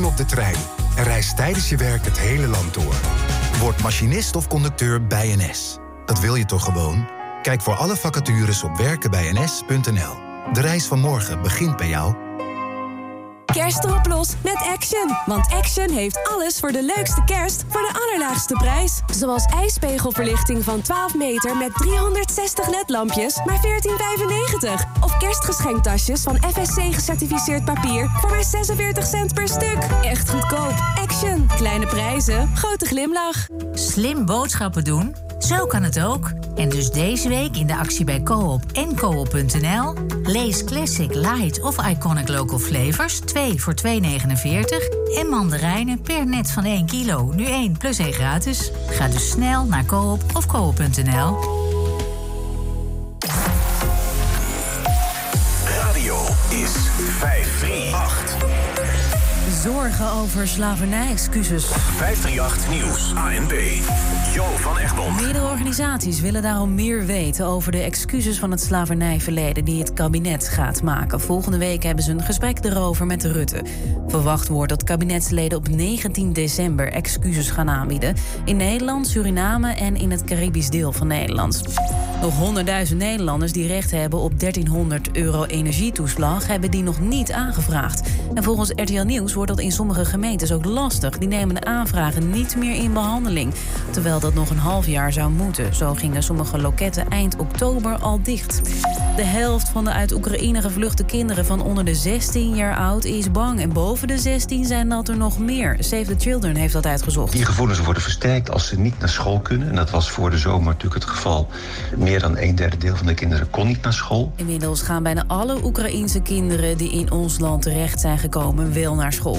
op de trein en reis tijdens je werk het hele land door. Word machinist of conducteur bij NS. Dat wil je toch gewoon? Kijk voor alle vacatures op werkenbijns.nl. De reis van morgen begint bij jou. Kerst erop los met Action. Want Action heeft alles voor de leukste kerst voor de allerlaagste prijs. Zoals ijspegelverlichting van 12 meter met 360 ledlampjes, maar 14,95. Of kerstgeschenktasjes van FSC gecertificeerd papier voor maar 46 cent per stuk. Echt goedkoop. Action. Kleine prijzen, grote glimlach. Slim boodschappen doen? Zo kan het ook. En dus deze week in de actie bij Coop en Coop.nl. Lees Classic, Light of Iconic Local Flavors 2 voor 2,49. En mandarijnen per net van 1 kilo. Nu 1 plus 1 gratis. Ga dus snel naar Coop of Coop.nl. Zorgen over slavernij-excuses. 538 Nieuws, ANB. Jo van Egmond. Meerdere organisaties willen daarom meer weten over de excuses van het slavernijverleden die het kabinet gaat maken. Volgende week hebben ze een gesprek erover met Rutte. Verwacht wordt dat kabinetsleden op 19 december excuses gaan aanbieden in Nederland, Suriname en in het Caribisch deel van Nederland. Nog 100.000 Nederlanders die recht hebben op 1300 euro energietoeslag hebben die nog niet aangevraagd. En volgens RTL Nieuws wordt dat in sommige gemeentes ook lastig. Die nemen de aanvragen niet meer in behandeling. Terwijl dat nog een half jaar zou moeten. Zo gingen sommige loketten eind oktober al dicht. De helft van de uit Oekraïne gevluchte kinderen van onder de 16 jaar oud is bang. En boven de 16 zijn dat er nog meer. Save the Children heeft dat uitgezocht. Die gevoelens worden versterkt als ze niet naar school kunnen. En dat was voor de zomer natuurlijk het geval. Meer dan een derde deel van de kinderen kon niet naar school. Inmiddels gaan bijna alle Oekraïense kinderen die in ons land terecht zijn gekomen wel naar school.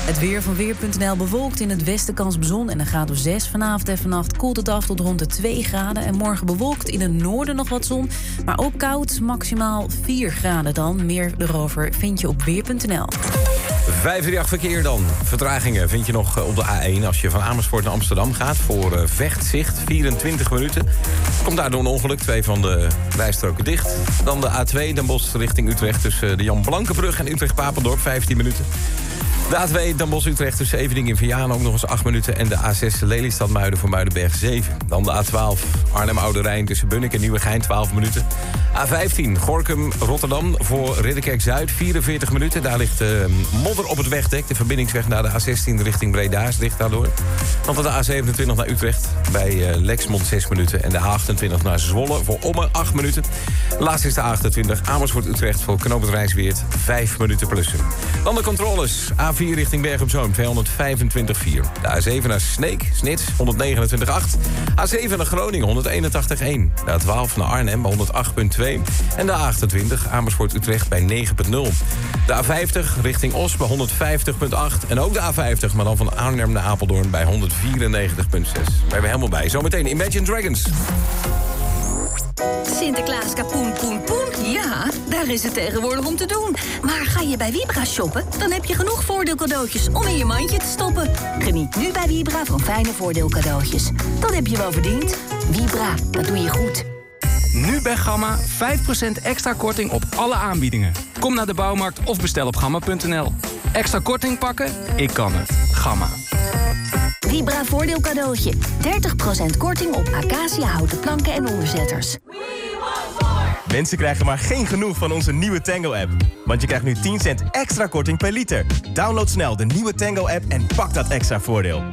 Het weer van Weer.nl bewolkt in het westen kans op zon en een graad of 6. Vanavond en vannacht koelt het af tot rond de 2 graden. En morgen bewolkt in het noorden nog wat zon, maar ook koud, maximaal 4 graden dan. Meer erover vind je op Weer.nl. 538 verkeer dan. Vertragingen vind je nog eh, op de A1 als je van Amersfoort naar Amsterdam gaat... voor eh, Vechtzicht, 24 minuten. Komt daardoor een ongeluk, twee van de rijstroken dicht. Dan de A2, Den Bosch richting Utrecht... tussen de Jan Blankenbrug en Utrecht-Papendorp, 15 minuten. De A2 Dan Bosch Utrecht tussen Evening en Vianen ook nog eens 8 minuten. En de A6 Lelystad Muiden voor Muidenberg 7. Dan de A12 Arnhem Oude Rijn tussen Bunnik en Nieuwegein 12 minuten. A15 Gorkum Rotterdam voor Ridderkerk Zuid 44 minuten. Daar ligt uh, modder op het wegdek. De verbindingsweg naar de A16 richting Breda is dicht daardoor. Dan van de A27 naar Utrecht bij uh, Lexmond 6 minuten. En de A28 naar Zwolle voor Omme 8 minuten. Laatst is de A28 Amersfoort Utrecht voor Knoop het Rijsweert 5 minuten plussen. Dan de controles. A4 richting Berg op Zoom 225,4. De A7 naar Sneek, Snits 129,8. A7 naar Groningen 181,1. De A12 naar Arnhem bij 108,2. En de A28 Amersfoort Utrecht bij 9,0. De A50 richting Os bij 150,8. En ook de A50, maar dan van Arnhem naar Apeldoorn bij 194,6. We hebben helemaal bij. Zometeen Imagine Dragons. Sinterklaas kapoen poen poen? Ja, daar is het tegenwoordig om te doen. Maar ga je bij Vibra shoppen, dan heb je genoeg voordeelcadeautjes om in je mandje te stoppen. Geniet nu bij Vibra van fijne voordeelcadeautjes. Dat heb je wel verdiend. Vibra, dat doe je goed. Nu bij Gamma 5% extra korting op alle aanbiedingen. Kom naar de bouwmarkt of bestel op gamma.nl. Extra korting pakken? Ik kan het. Gamma. Vibra voordeelcadeautje. 30% korting op acacia houten planken en onderzetters. Mensen krijgen maar geen genoeg van onze nieuwe Tango-app. Want je krijgt nu 10 cent extra korting per liter. Download snel de nieuwe Tango-app en pak dat extra voordeel.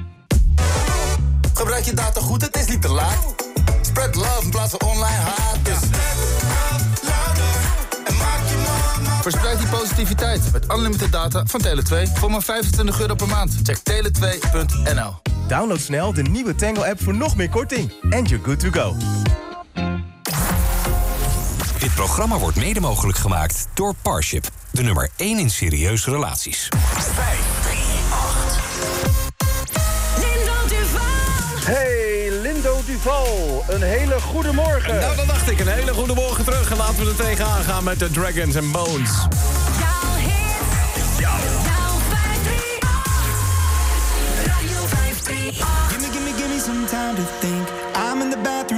Gebruik je data goed, het is niet te laat. Spread love in plaats van online haat. Dus. Verspreid die positiviteit met unlimited data van Tele2 voor maar 25 euro per maand. Check tele2.nl. Download snel de nieuwe Tango-app voor nog meer korting. And you're good to go. Programma wordt mede mogelijk gemaakt door Parship. De nummer 1 in serieuze relaties. 538. Hey, Lindo Duval. Een hele goede morgen. Nou, dat dacht ik. Een hele goede morgen terug. En laten we er tegenaan gaan met de Dragons and Bones. Gimme, gimme, gimme some time to think. I'm in the bathroom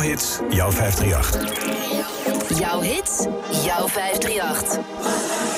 Jouw hits, jouw 538. Jouw hits, jouw 538.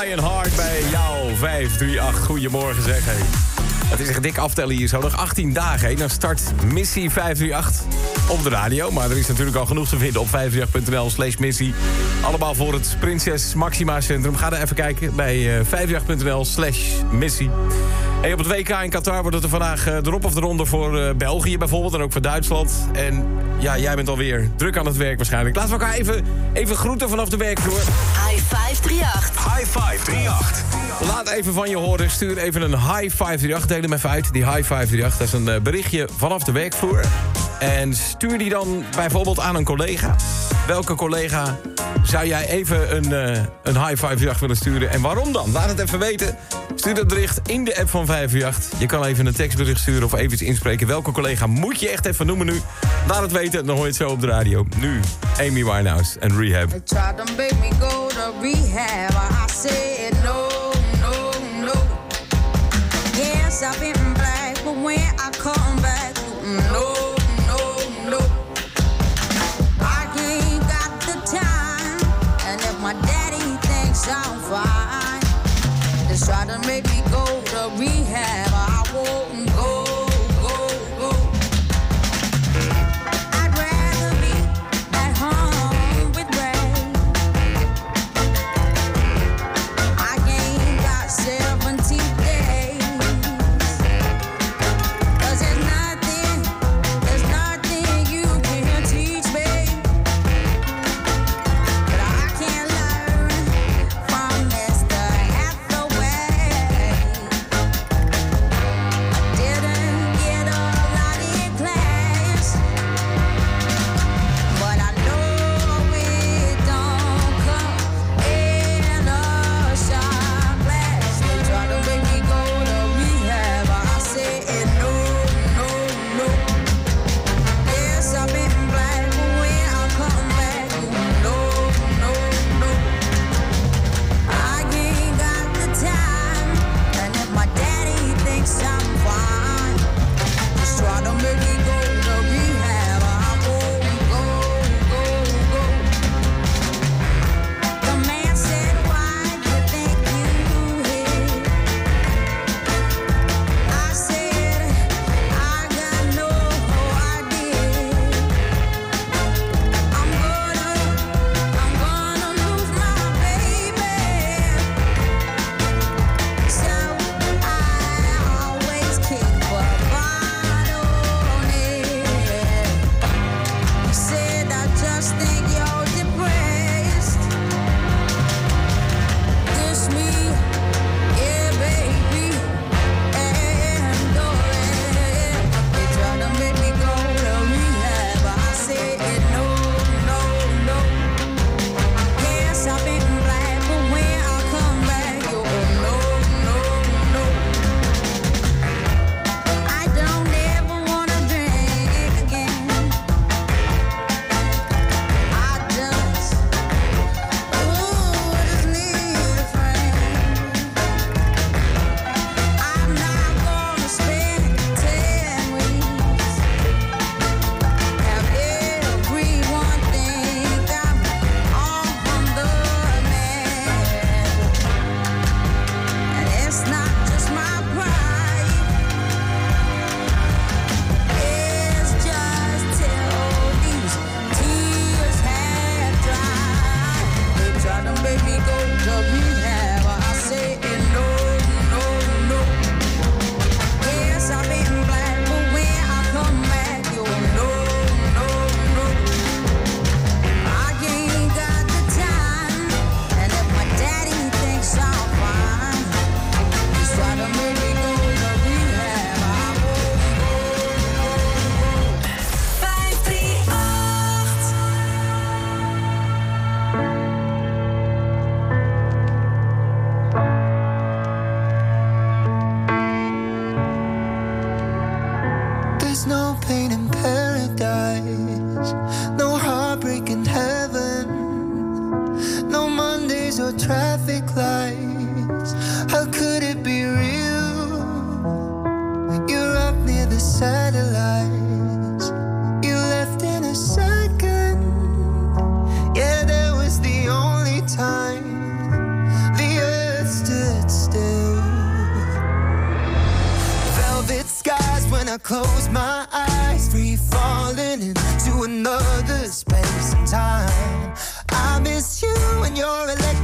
Lionheart bij jou 538. Goedemorgen zeg. Hey. Het is echt dik aftellen hier zo. Nog 18 dagen heen. Dan start missie 538 op de radio. Maar er is natuurlijk al genoeg te vinden op 538.nl slash missie. Allemaal voor het Prinses Maxima Centrum. Ga er even kijken bij eh 538.nl slash missie. Op het WK in Qatar wordt het er vandaag eh, erop of eronder voor eh, België bijvoorbeeld. En ook voor Duitsland. En ja, jij bent alweer druk aan het werk waarschijnlijk. Laten we elkaar even, even groeten vanaf de werkvloer. High 538. High 538. Laat even van je horen. Stuur even een high 538. Deel hem even uit. Die high 538. Dat is een eh, berichtje vanaf de werkvloer. En stuur die dan bijvoorbeeld aan een collega. Welke collega zou jij even een, eh, een high 538 willen sturen? En waarom dan? Laat het even weten. Stuur dat bericht in de app van 538. Je kan even een tekstbericht sturen of even inspreken. Welke collega moet je echt even noemen nu? Laat het weten, dan hoor je het zo op de radio. Nu, Amy Winehouse en Rehab. Tried go to There's no pain in paradise, time. I miss you and your electric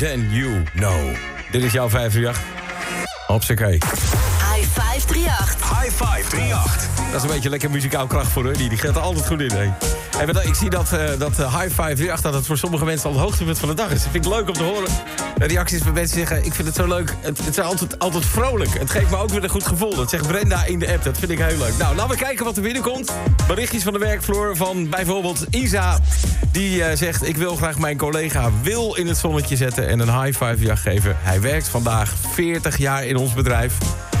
Than You Know. Dit is jouw 538. Hopsakee. High 538. High 538. Dat is een beetje lekker muzikaal kracht voor hun. Die, gaat er altijd goed in. Hè. En ik zie dat, eh, dat eh, High 538 dat het voor sommige mensen al het hoogtepunt van de dag is. Dat vind ik leuk om te horen. Reacties van mensen zeggen, ik vind het zo leuk. Het, het is altijd, altijd vrolijk. Het geeft me ook weer een goed gevoel. Dat zegt Brenda in de app. Dat vind ik heel leuk. Nou, laten we kijken wat er binnenkomt. Berichtjes van de werkvloer van bijvoorbeeld Isa. Die eh, zegt, ik wil graag mijn collega Wil in het zonnetje zetten... en een high five jacht geven. Hij werkt vandaag 40 jaar in ons bedrijf.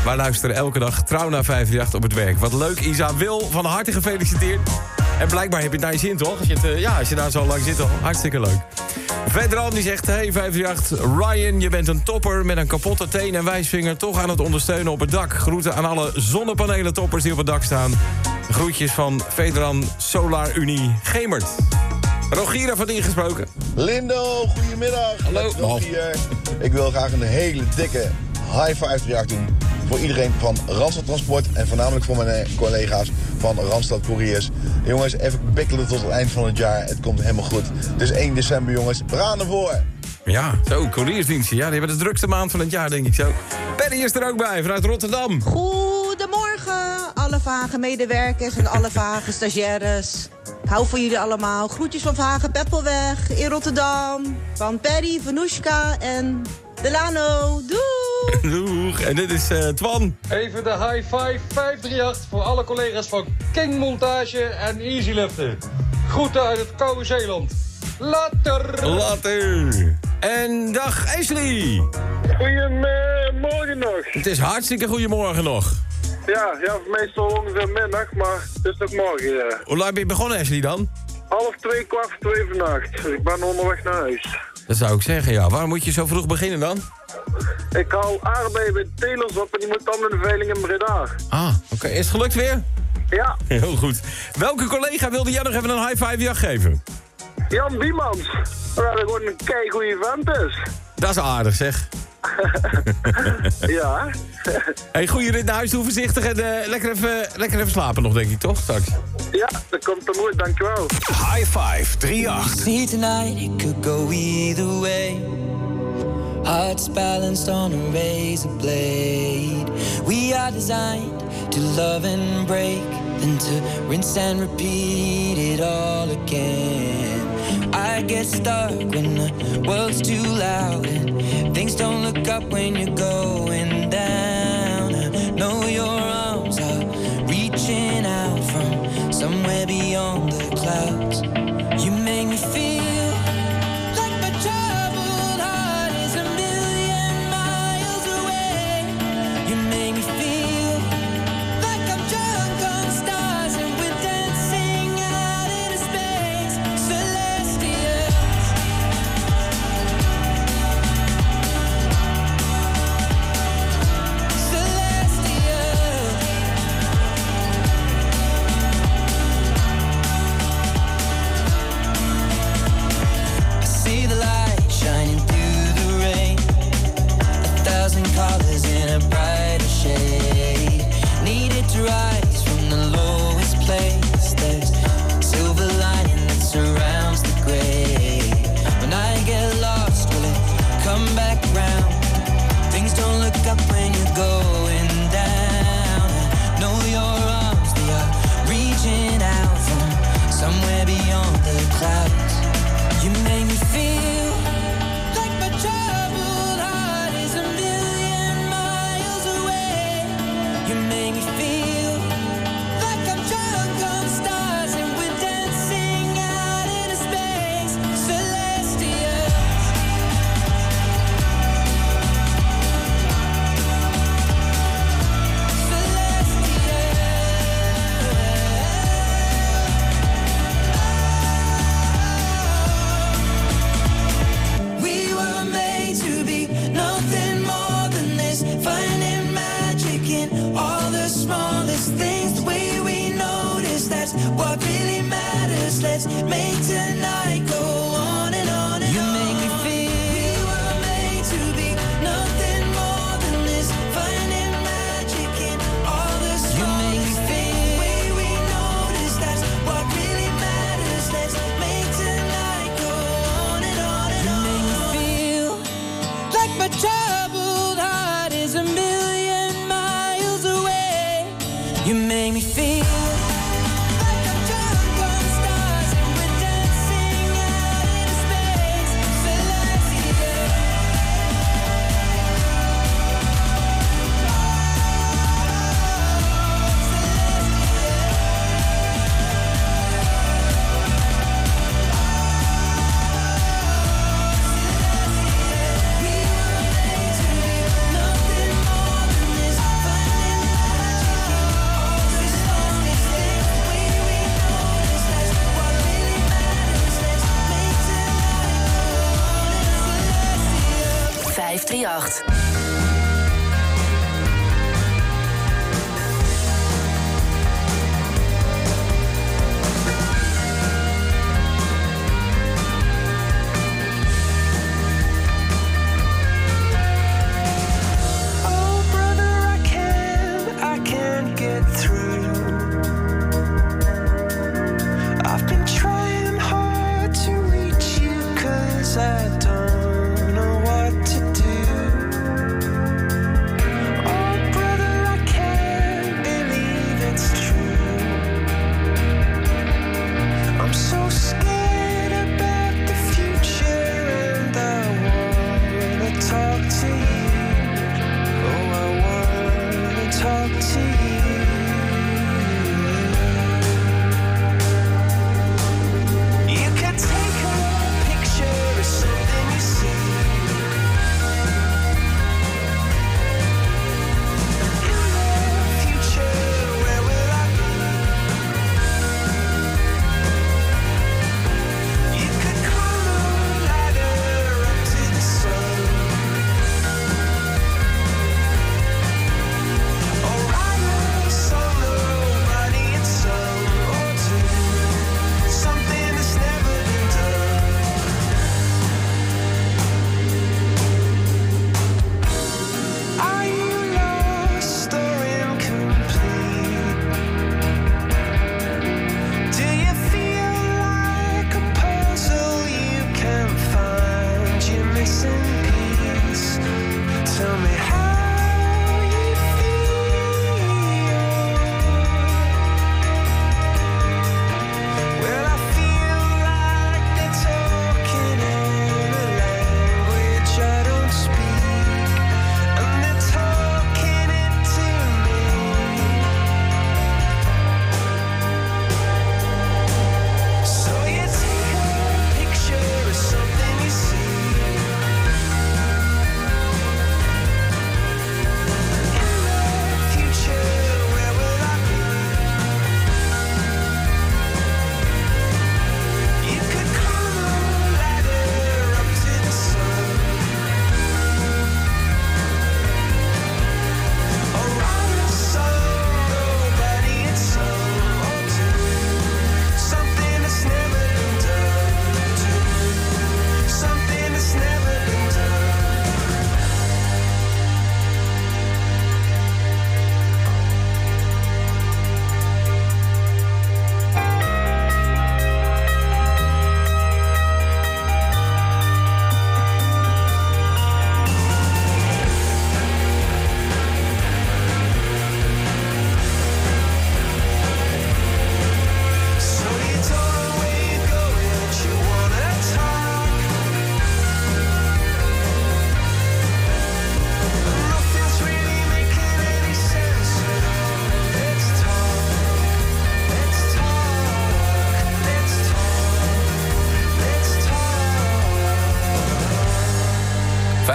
Wij luisteren elke dag trouw naar 538 op het werk. Wat leuk, Isa. Wil, van harte gefeliciteerd. En blijkbaar heb je naar je zin, toch? Als je, het, eh, ja, als je daar zo lang zit, al hartstikke leuk. Vedran die zegt, hey 538, Ryan, je bent een topper met een kapotte teen en wijsvinger... toch aan het ondersteunen op het dak. Groeten aan alle zonnepanelen toppers die op het dak staan. Groetjes van Vedran Solar Unie Gemert. Rogira van ingesproken. Lindo, goedemiddag. Hallo. Rogier. Ik wil graag een hele dikke high five jacht doen voor iedereen van Randstad Transport en voornamelijk voor mijn collega's van Randstad Couriers. Jongens, even bikkelen tot het eind van het jaar. Het komt helemaal goed. Het is 1 december, jongens. We gaan ervoor. Ja, zo, couriersdiensten. Ja, die hebben de drukste maand van het jaar, denk ik zo. Perry is er ook bij, vanuit Rotterdam. Goedemorgen, alle vage medewerkers en alle vage stagiaires. Ik hou van jullie allemaal. Groetjes van Vage Peppelweg in Rotterdam. Van Perry, Vanushka en Delano. Doei! Doeg. En dit is eh, Twan. Even de high five 538 voor alle collega's van King Montage en Easy Liften. Groeten uit het koude Zeeland. Later! Later. En dag Ashley. Goedemorgen nog. Het is hartstikke goedemorgen nog. Ja, ja, meestal ongeveer middag, maar het is nog morgen. Ja. Hoe laat ben je begonnen Ashley dan? Half twee, kwart voor twee vannacht. Ik ben onderweg naar huis. Dat zou ik zeggen, ja. Waarom moet je zo vroeg beginnen dan? Ik haal aardbeien bij telers op en die moet dan de veiling in Breda. Ah, oké. Is het gelukt weer? Ja, Heel goed. Welke collega wilde jij nog even een high five jacht geven? Jan Biemans. Dat hij gewoon een goede vent is. Dat is aardig, zeg. Ja. Hey, goede rit naar huis, doe voorzichtig en eh, lekker, even, lekker even slapen nog, denk ik, toch? Straks. Ja, dat komt er mooi, dankjewel. High 538. See tonight, it could go either way. Hearts balanced on a razor blade. We are designed to love and break, then to rinse and repeat it all again. I get stuck when the world's too loud and things don't look up when you're going down. I know your arms are reaching out from somewhere beyond the clouds. made me feel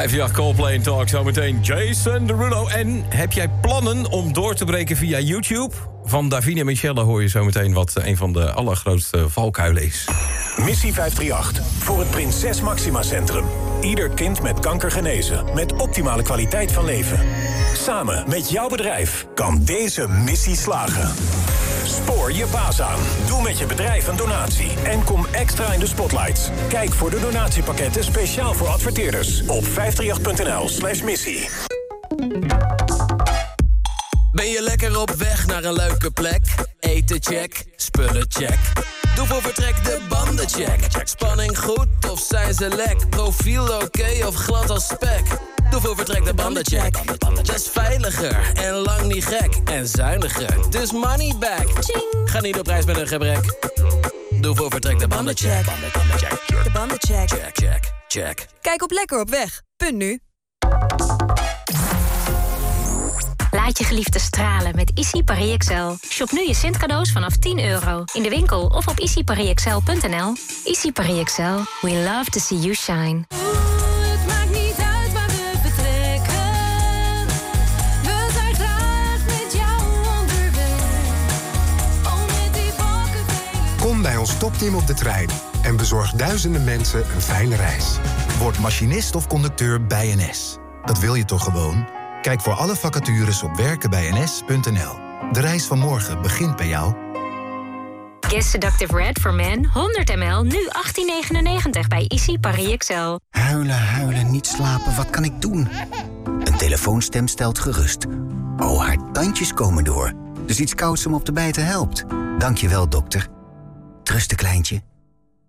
talk. 5 Coldplay Talk, zometeen Jason Derulo. En heb jij plannen om door te breken via YouTube? Van Davina Michelle hoor je zometeen wat een van de allergrootste valkuilen is. Missie 538 voor het Prinses Maxima Centrum. Ieder kind met kanker genezen met optimale kwaliteit van leven. Samen met jouw bedrijf kan deze missie slagen. Spoor je baas aan. Doe met je bedrijf een donatie. En kom extra in de spotlights. Kijk voor de donatiepakketten speciaal voor adverteerders op 538.nl slash missie. Ben je lekker op weg naar een leuke plek? Eten check, spullen check. Doe voor vertrek de banden check. Spanning goed of zijn ze lek? Profiel oké of glad als spek? Doe voor vertrek de banden check. Dat is veiliger en lang niet gek. En zuiniger, dus money back. Ga niet op reis met een gebrek. Doe voor vertrek de banden check. De bandencheck. Check, check, check. Kijk op Lekker op weg. Punt nu. Laat je geliefde stralen met Easy Paris Excel. Shop nu je Sint cadeaus vanaf 10 euro. In de winkel of op easyparisexcel.nl. Easy Paris Excel. We love to see you shine. Topteam op de trein en bezorg duizenden mensen een fijne reis. Word machinist of conducteur bij NS. Dat wil je toch gewoon? Kijk voor alle vacatures op werkenbijns.nl. De reis van morgen begint bij jou. Kiss Seductive Red for Men 100 ml, nu 18,99 bij Easy Paris Excel. Huilen, huilen, niet slapen, wat kan ik doen? Een telefoonstem stelt gerust. Oh, haar tandjes komen door. Dus iets kouds om op de bijten helpt. Dankjewel, dokter. Trusten, kleintje.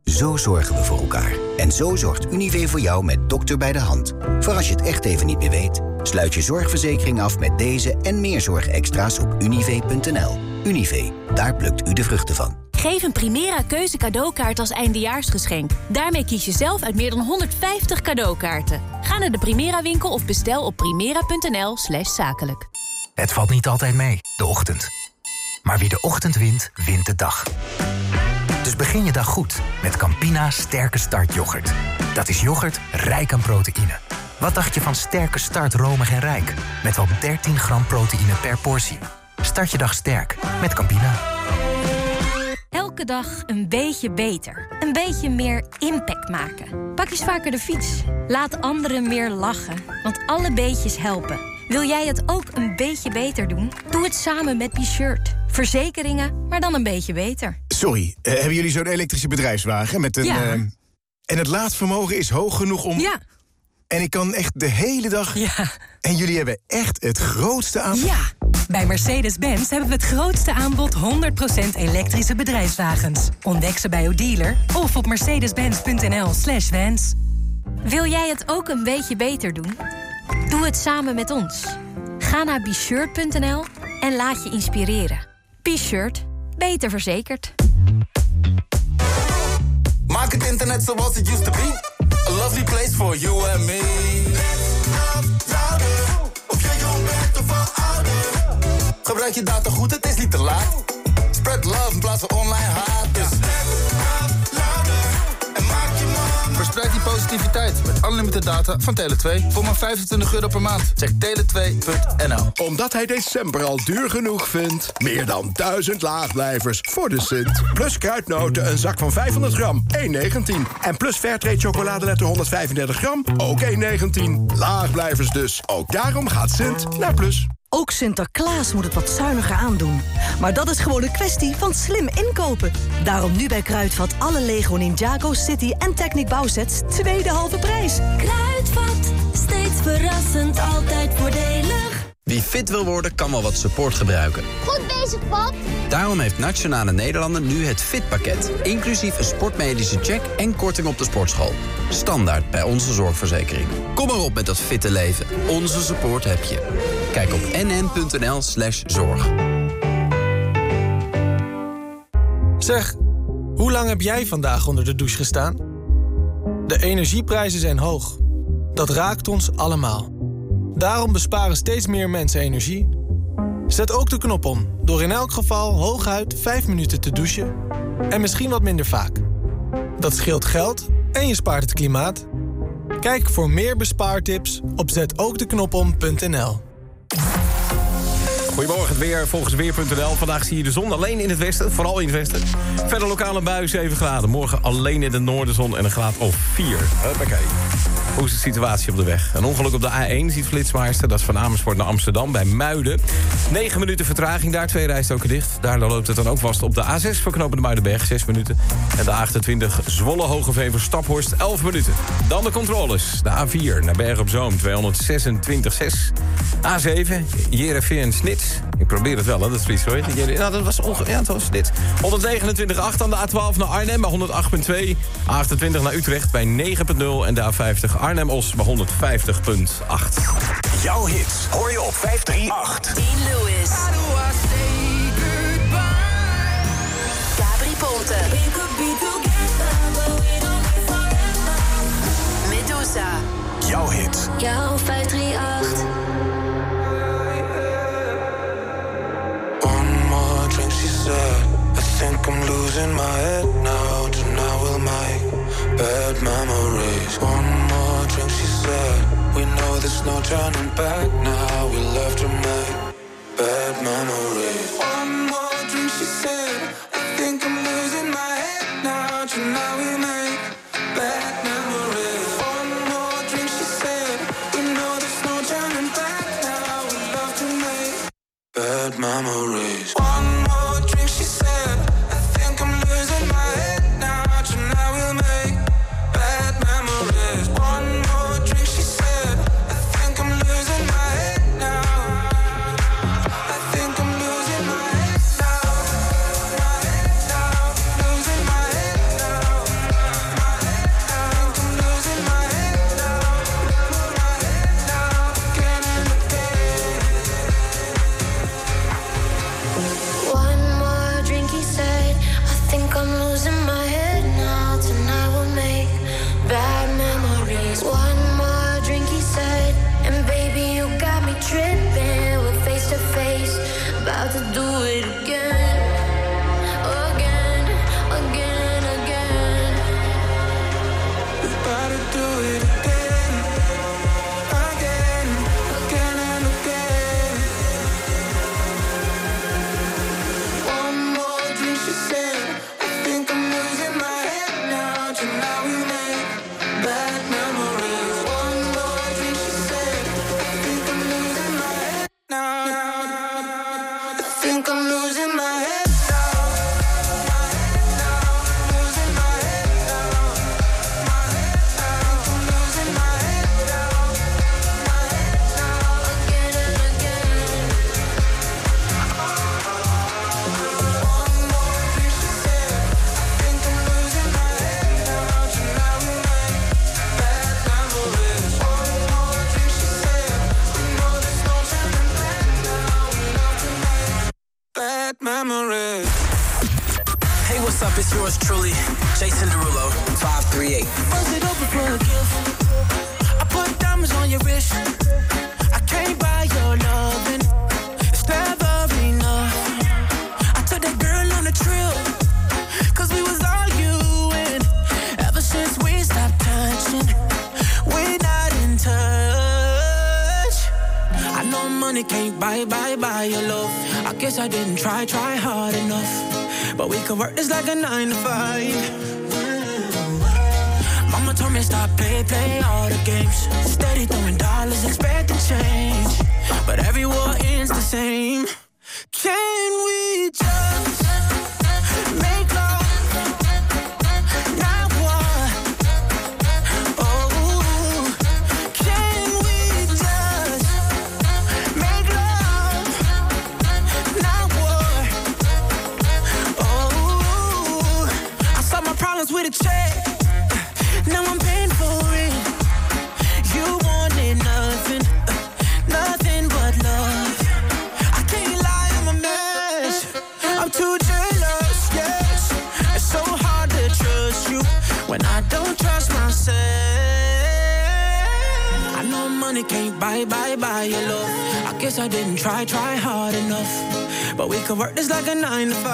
Zo zorgen we voor elkaar. En zo zorgt Unive voor jou met dokter bij de hand. Voor als je het echt even niet meer weet... sluit je zorgverzekering af met deze en meer zorgextra's op unive.nl. Unive, daar plukt u de vruchten van. Geef een Primera keuze cadeaukaart als eindejaarsgeschenk. Daarmee kies je zelf uit meer dan 150 cadeaukaarten. Ga naar de Primera winkel of bestel op primera.nl slash zakelijk. Het valt niet altijd mee, de ochtend. Maar wie de ochtend wint, wint de dag. Dus begin je dag goed met Campina Sterke Start yoghurt. Dat is yoghurt rijk aan proteïne. Wat dacht je van Sterke Start romig en rijk? Met wel 13 gram proteïne per portie. Start je dag sterk met Campina. Elke dag een beetje beter. Een beetje meer impact maken. Pak eens vaker de fiets. Laat anderen meer lachen. Want alle beetjes helpen. Wil jij het ook een beetje beter doen? Doe het samen met B-Shirt. Verzekeringen, maar dan een beetje beter. Sorry, eh, hebben jullie zo'n elektrische bedrijfswagen met een... Ja. eh, en het laadvermogen is hoog genoeg om... Ja. En ik kan echt de hele dag... Ja. En jullie hebben echt het grootste aanbod... Ja, bij Mercedes-Benz hebben we het grootste aanbod 100% elektrische bedrijfswagens. Ontdek ze bij uw dealer of op mercedes-benz.nl slash wens. Wil jij het ook een beetje beter doen? Doe het samen met ons. Ga naar bshirt.nl en laat je inspireren. B-Shirt. Beter verzekerd. Maak het internet zoals het used to be. A lovely place for you and me. Of je jong bent of al ouder. Gebruik je data goed, het is niet te laat. Spread love in plaats van online haat. Dus Verspreid die positiviteit met unlimited data van Tele2 voor maar 25 euro per maand. Check tele2.nl. Omdat hij december al duur genoeg vindt. Meer dan 1000 laagblijvers voor de Sint. Plus kruidnoten, een zak van 500 gram, 1,19. En plus Fairtrade chocoladeletter 135 gram, ook 1,19. Laagblijvers dus. Ook daarom gaat Sint naar Plus. Ook Sinterklaas moet het wat zuiniger aandoen. Maar dat is gewoon een kwestie van slim inkopen. Daarom nu bij Kruidvat alle Lego Ninjago, City en Technic bouwsets tweede halve prijs. Kruidvat, steeds verrassend, altijd voordelig. Wie fit wil worden, kan wel wat support gebruiken. Goed bezig, pap. Daarom heeft Nationale Nederlanden nu het Fitpakket. Inclusief een sportmedische check en korting op de sportschool. Standaard bij onze zorgverzekering. Kom maar op met dat fitte leven. Onze support heb je. Kijk op nn.nl slash zorg. Zeg, hoe lang heb jij vandaag onder de douche gestaan? De energieprijzen zijn hoog. Dat raakt ons allemaal. Daarom besparen steeds meer mensen energie. Zet ook de knop om door in elk geval hooguit 5 minuten te douchen. En misschien wat minder vaak. Dat scheelt geld en je spaart het klimaat. Kijk voor meer bespaartips op zetookdeknopom.nl. Goedemorgen, het weer volgens weer.nl. Vandaag zie je de zon alleen in het westen, vooral in het westen. Verder lokale bui 7 graden. Morgen alleen in het noorden zon en een graad of 4. Huppakee. Hoe is de situatie op de weg? Een ongeluk op de A1 ziet Flitsmeister. Dat is van Amersfoort naar Amsterdam bij Muiden. 9 minuten vertraging daar, twee rijstoken dicht. Daardoor loopt het dan ook vast op de A6 voor knopen de Muidenberg, 6 minuten. En de A28 Zwolle Hogeveen voor Staphorst, 11 minuten. Dan de controles. De A4 naar Berg op Zoom, 226,6. A7, Jereveen Snits. Ik probeer het wel, hè, dat Fries hoor. Nou, dat was onge... Ja, dat was dit. 129,8 aan de A12 naar Arnhem bij 108,2. A28 naar Utrecht bij 9,0. En de A50 Arnhem-Os bij 150,8. Jouw hits hoor je op 538. Dean Lewis. Gabri Ponte. Medusa. Jouw hits. Jouw 538. One more drink, she said. I think I'm losing my head now. Tonight we'll make bad memories. One said We know there's no turning back now. We left her make bad memories. One more drink, she said. I think I'm losing my head now. Tonight we make bad memories? One more drink, she said. We know there's no turning back now. We left her make bad memories. One like a nine But we could work this like a nine to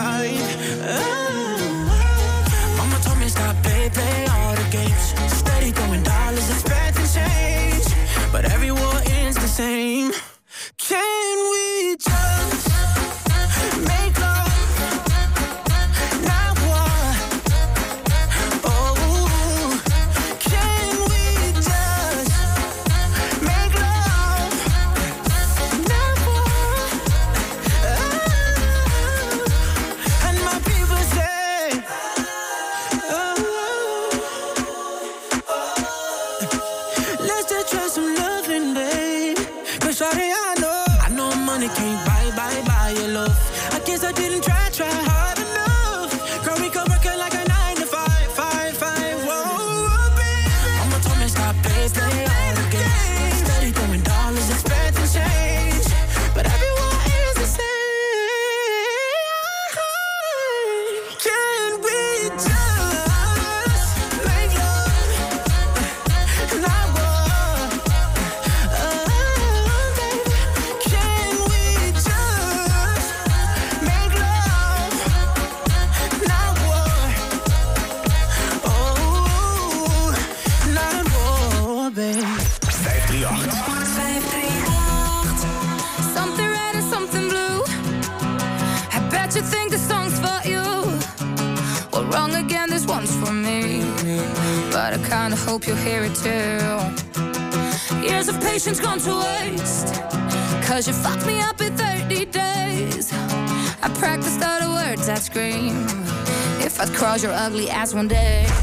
cause your ugly ass one day.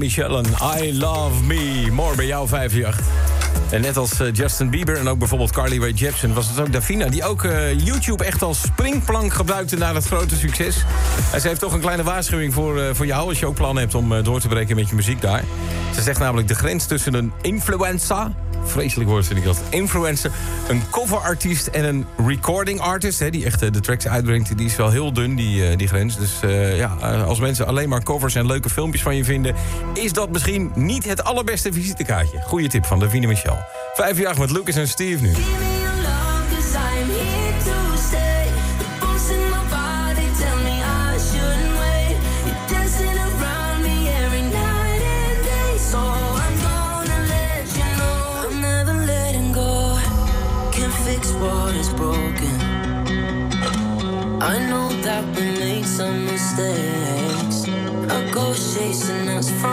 Michellen. I love me. More bij jou 538. En net als eh, Justin Bieber en ook bijvoorbeeld Carly Rae Jepsen... was het ook Davina die ook eh, YouTube echt als springplank gebruikte... naar het grote succes. En ze heeft toch een kleine waarschuwing voor, eh, voor jou... als je ook plannen hebt om door te breken met je muziek daar. Ze zegt namelijk de grens tussen een influenza vreselijk woord vind ik dat. Influencer, een coverartiest en een recording artist. Hè, die echt eh, de tracks uitbrengt. Die is wel heel dun, die, eh, die grens. Dus eh, ja, als mensen alleen maar covers en leuke filmpjes van je vinden... is dat misschien niet het allerbeste visitekaartje. Goeie tip van Davine Michel. Vijf jaar met Lucas en Steve nu. mistakes. A ghost chasing us from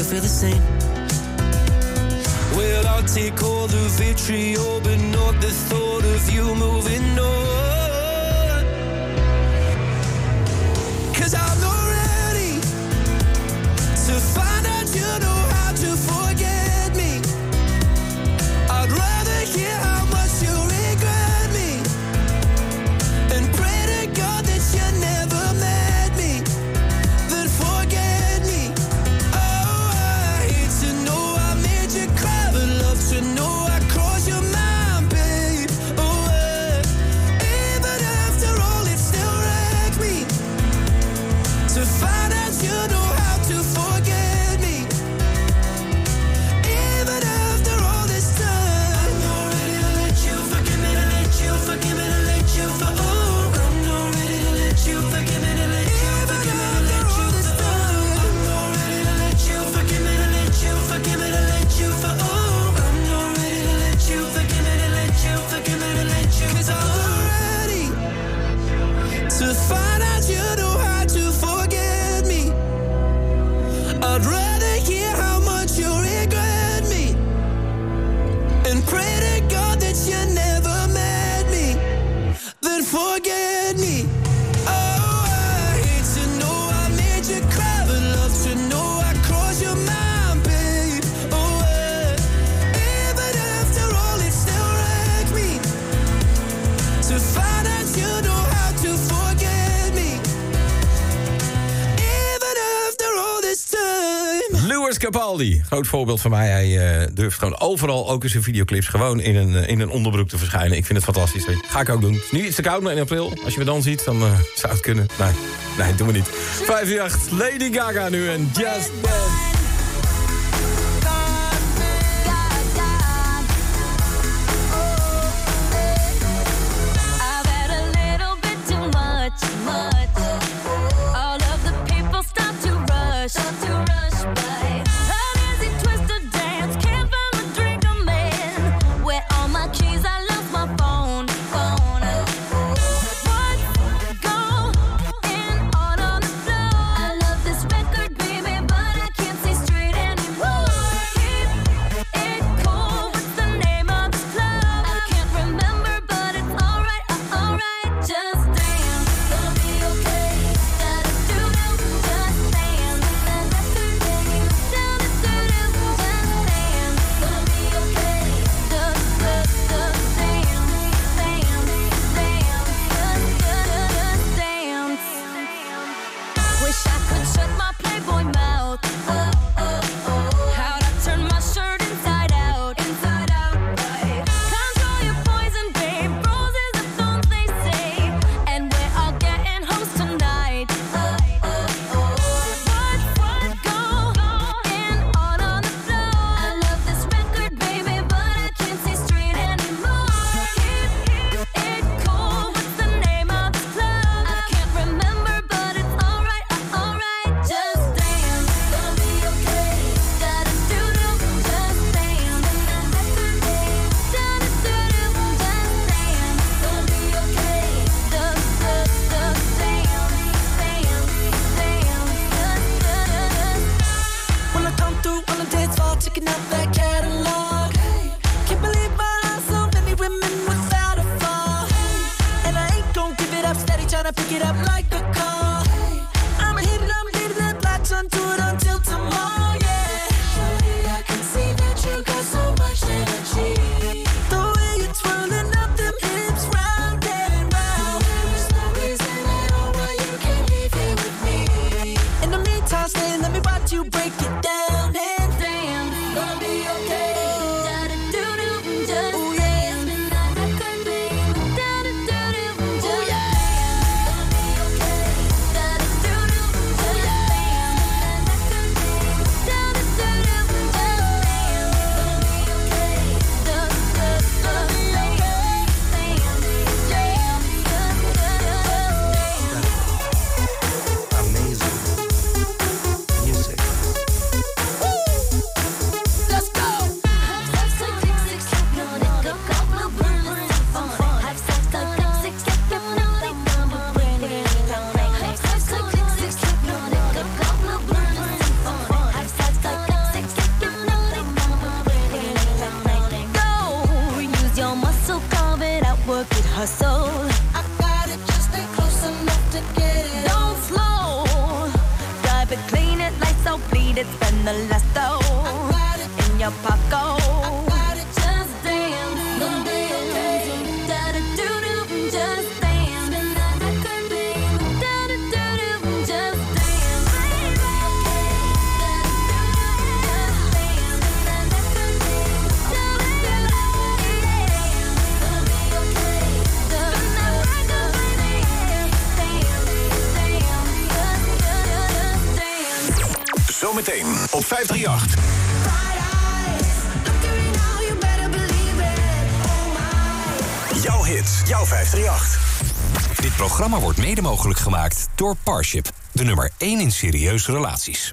you feel the same. Well, I'll take all the vitriol, but not the thought of you moving on. Groot voorbeeld van mij. Hij eh, durft gewoon overal, ook in zijn videoclips... gewoon in een, eh, in een onderbroek te verschijnen. Ik vind het fantastisch. Ga ik ook doen. Nu is het koud, maar in april. Als je me dan ziet, dan eh, zou het kunnen. Nee, nee, doen we niet. 5 8, Lady Gaga nu en Just Dance. 538. Jouw hits, jouw 538. Dit programma wordt mede mogelijk gemaakt door Parship. De nummer 1 in serieuze relaties.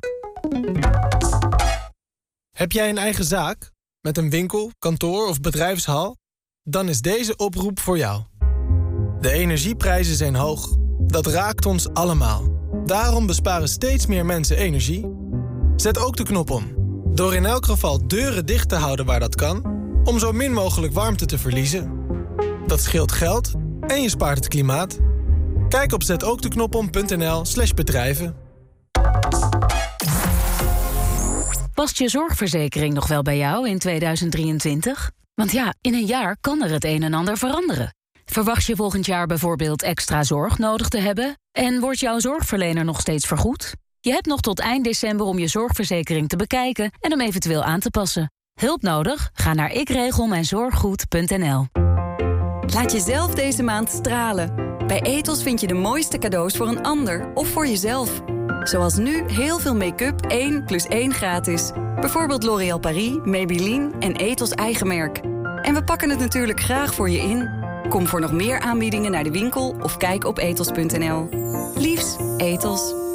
Heb jij een eigen zaak? Met een winkel, kantoor of bedrijfshal? Dan is deze oproep voor jou. De energieprijzen zijn hoog. Dat raakt ons allemaal. Daarom besparen steeds meer mensen energie. Zet ook de knop om. Door in elk geval deuren dicht te houden waar dat kan... om zo min mogelijk warmte te verliezen. Dat scheelt geld en je spaart het klimaat. Kijk op zetookdeknopom.nl slash bedrijven. Past je zorgverzekering nog wel bij jou in 2023? Want ja, in een jaar kan er het een en ander veranderen. Verwacht je volgend jaar bijvoorbeeld extra zorg nodig te hebben? En wordt jouw zorgverlener nog steeds vergoed? Je hebt nog tot eind december om je zorgverzekering te bekijken en hem eventueel aan te passen. Hulp nodig? Ga naar ikregelmijnzorggoed.nl. Laat jezelf deze maand stralen. Bij Etos vind je de mooiste cadeaus voor een ander of voor jezelf. Zoals nu heel veel make-up 1 plus 1 gratis. Bijvoorbeeld L'Oréal Paris, Maybelline en Etos eigen merk. En we pakken het natuurlijk graag voor je in. Kom voor nog meer aanbiedingen naar de winkel of kijk op etos.nl. Liefs, Etos.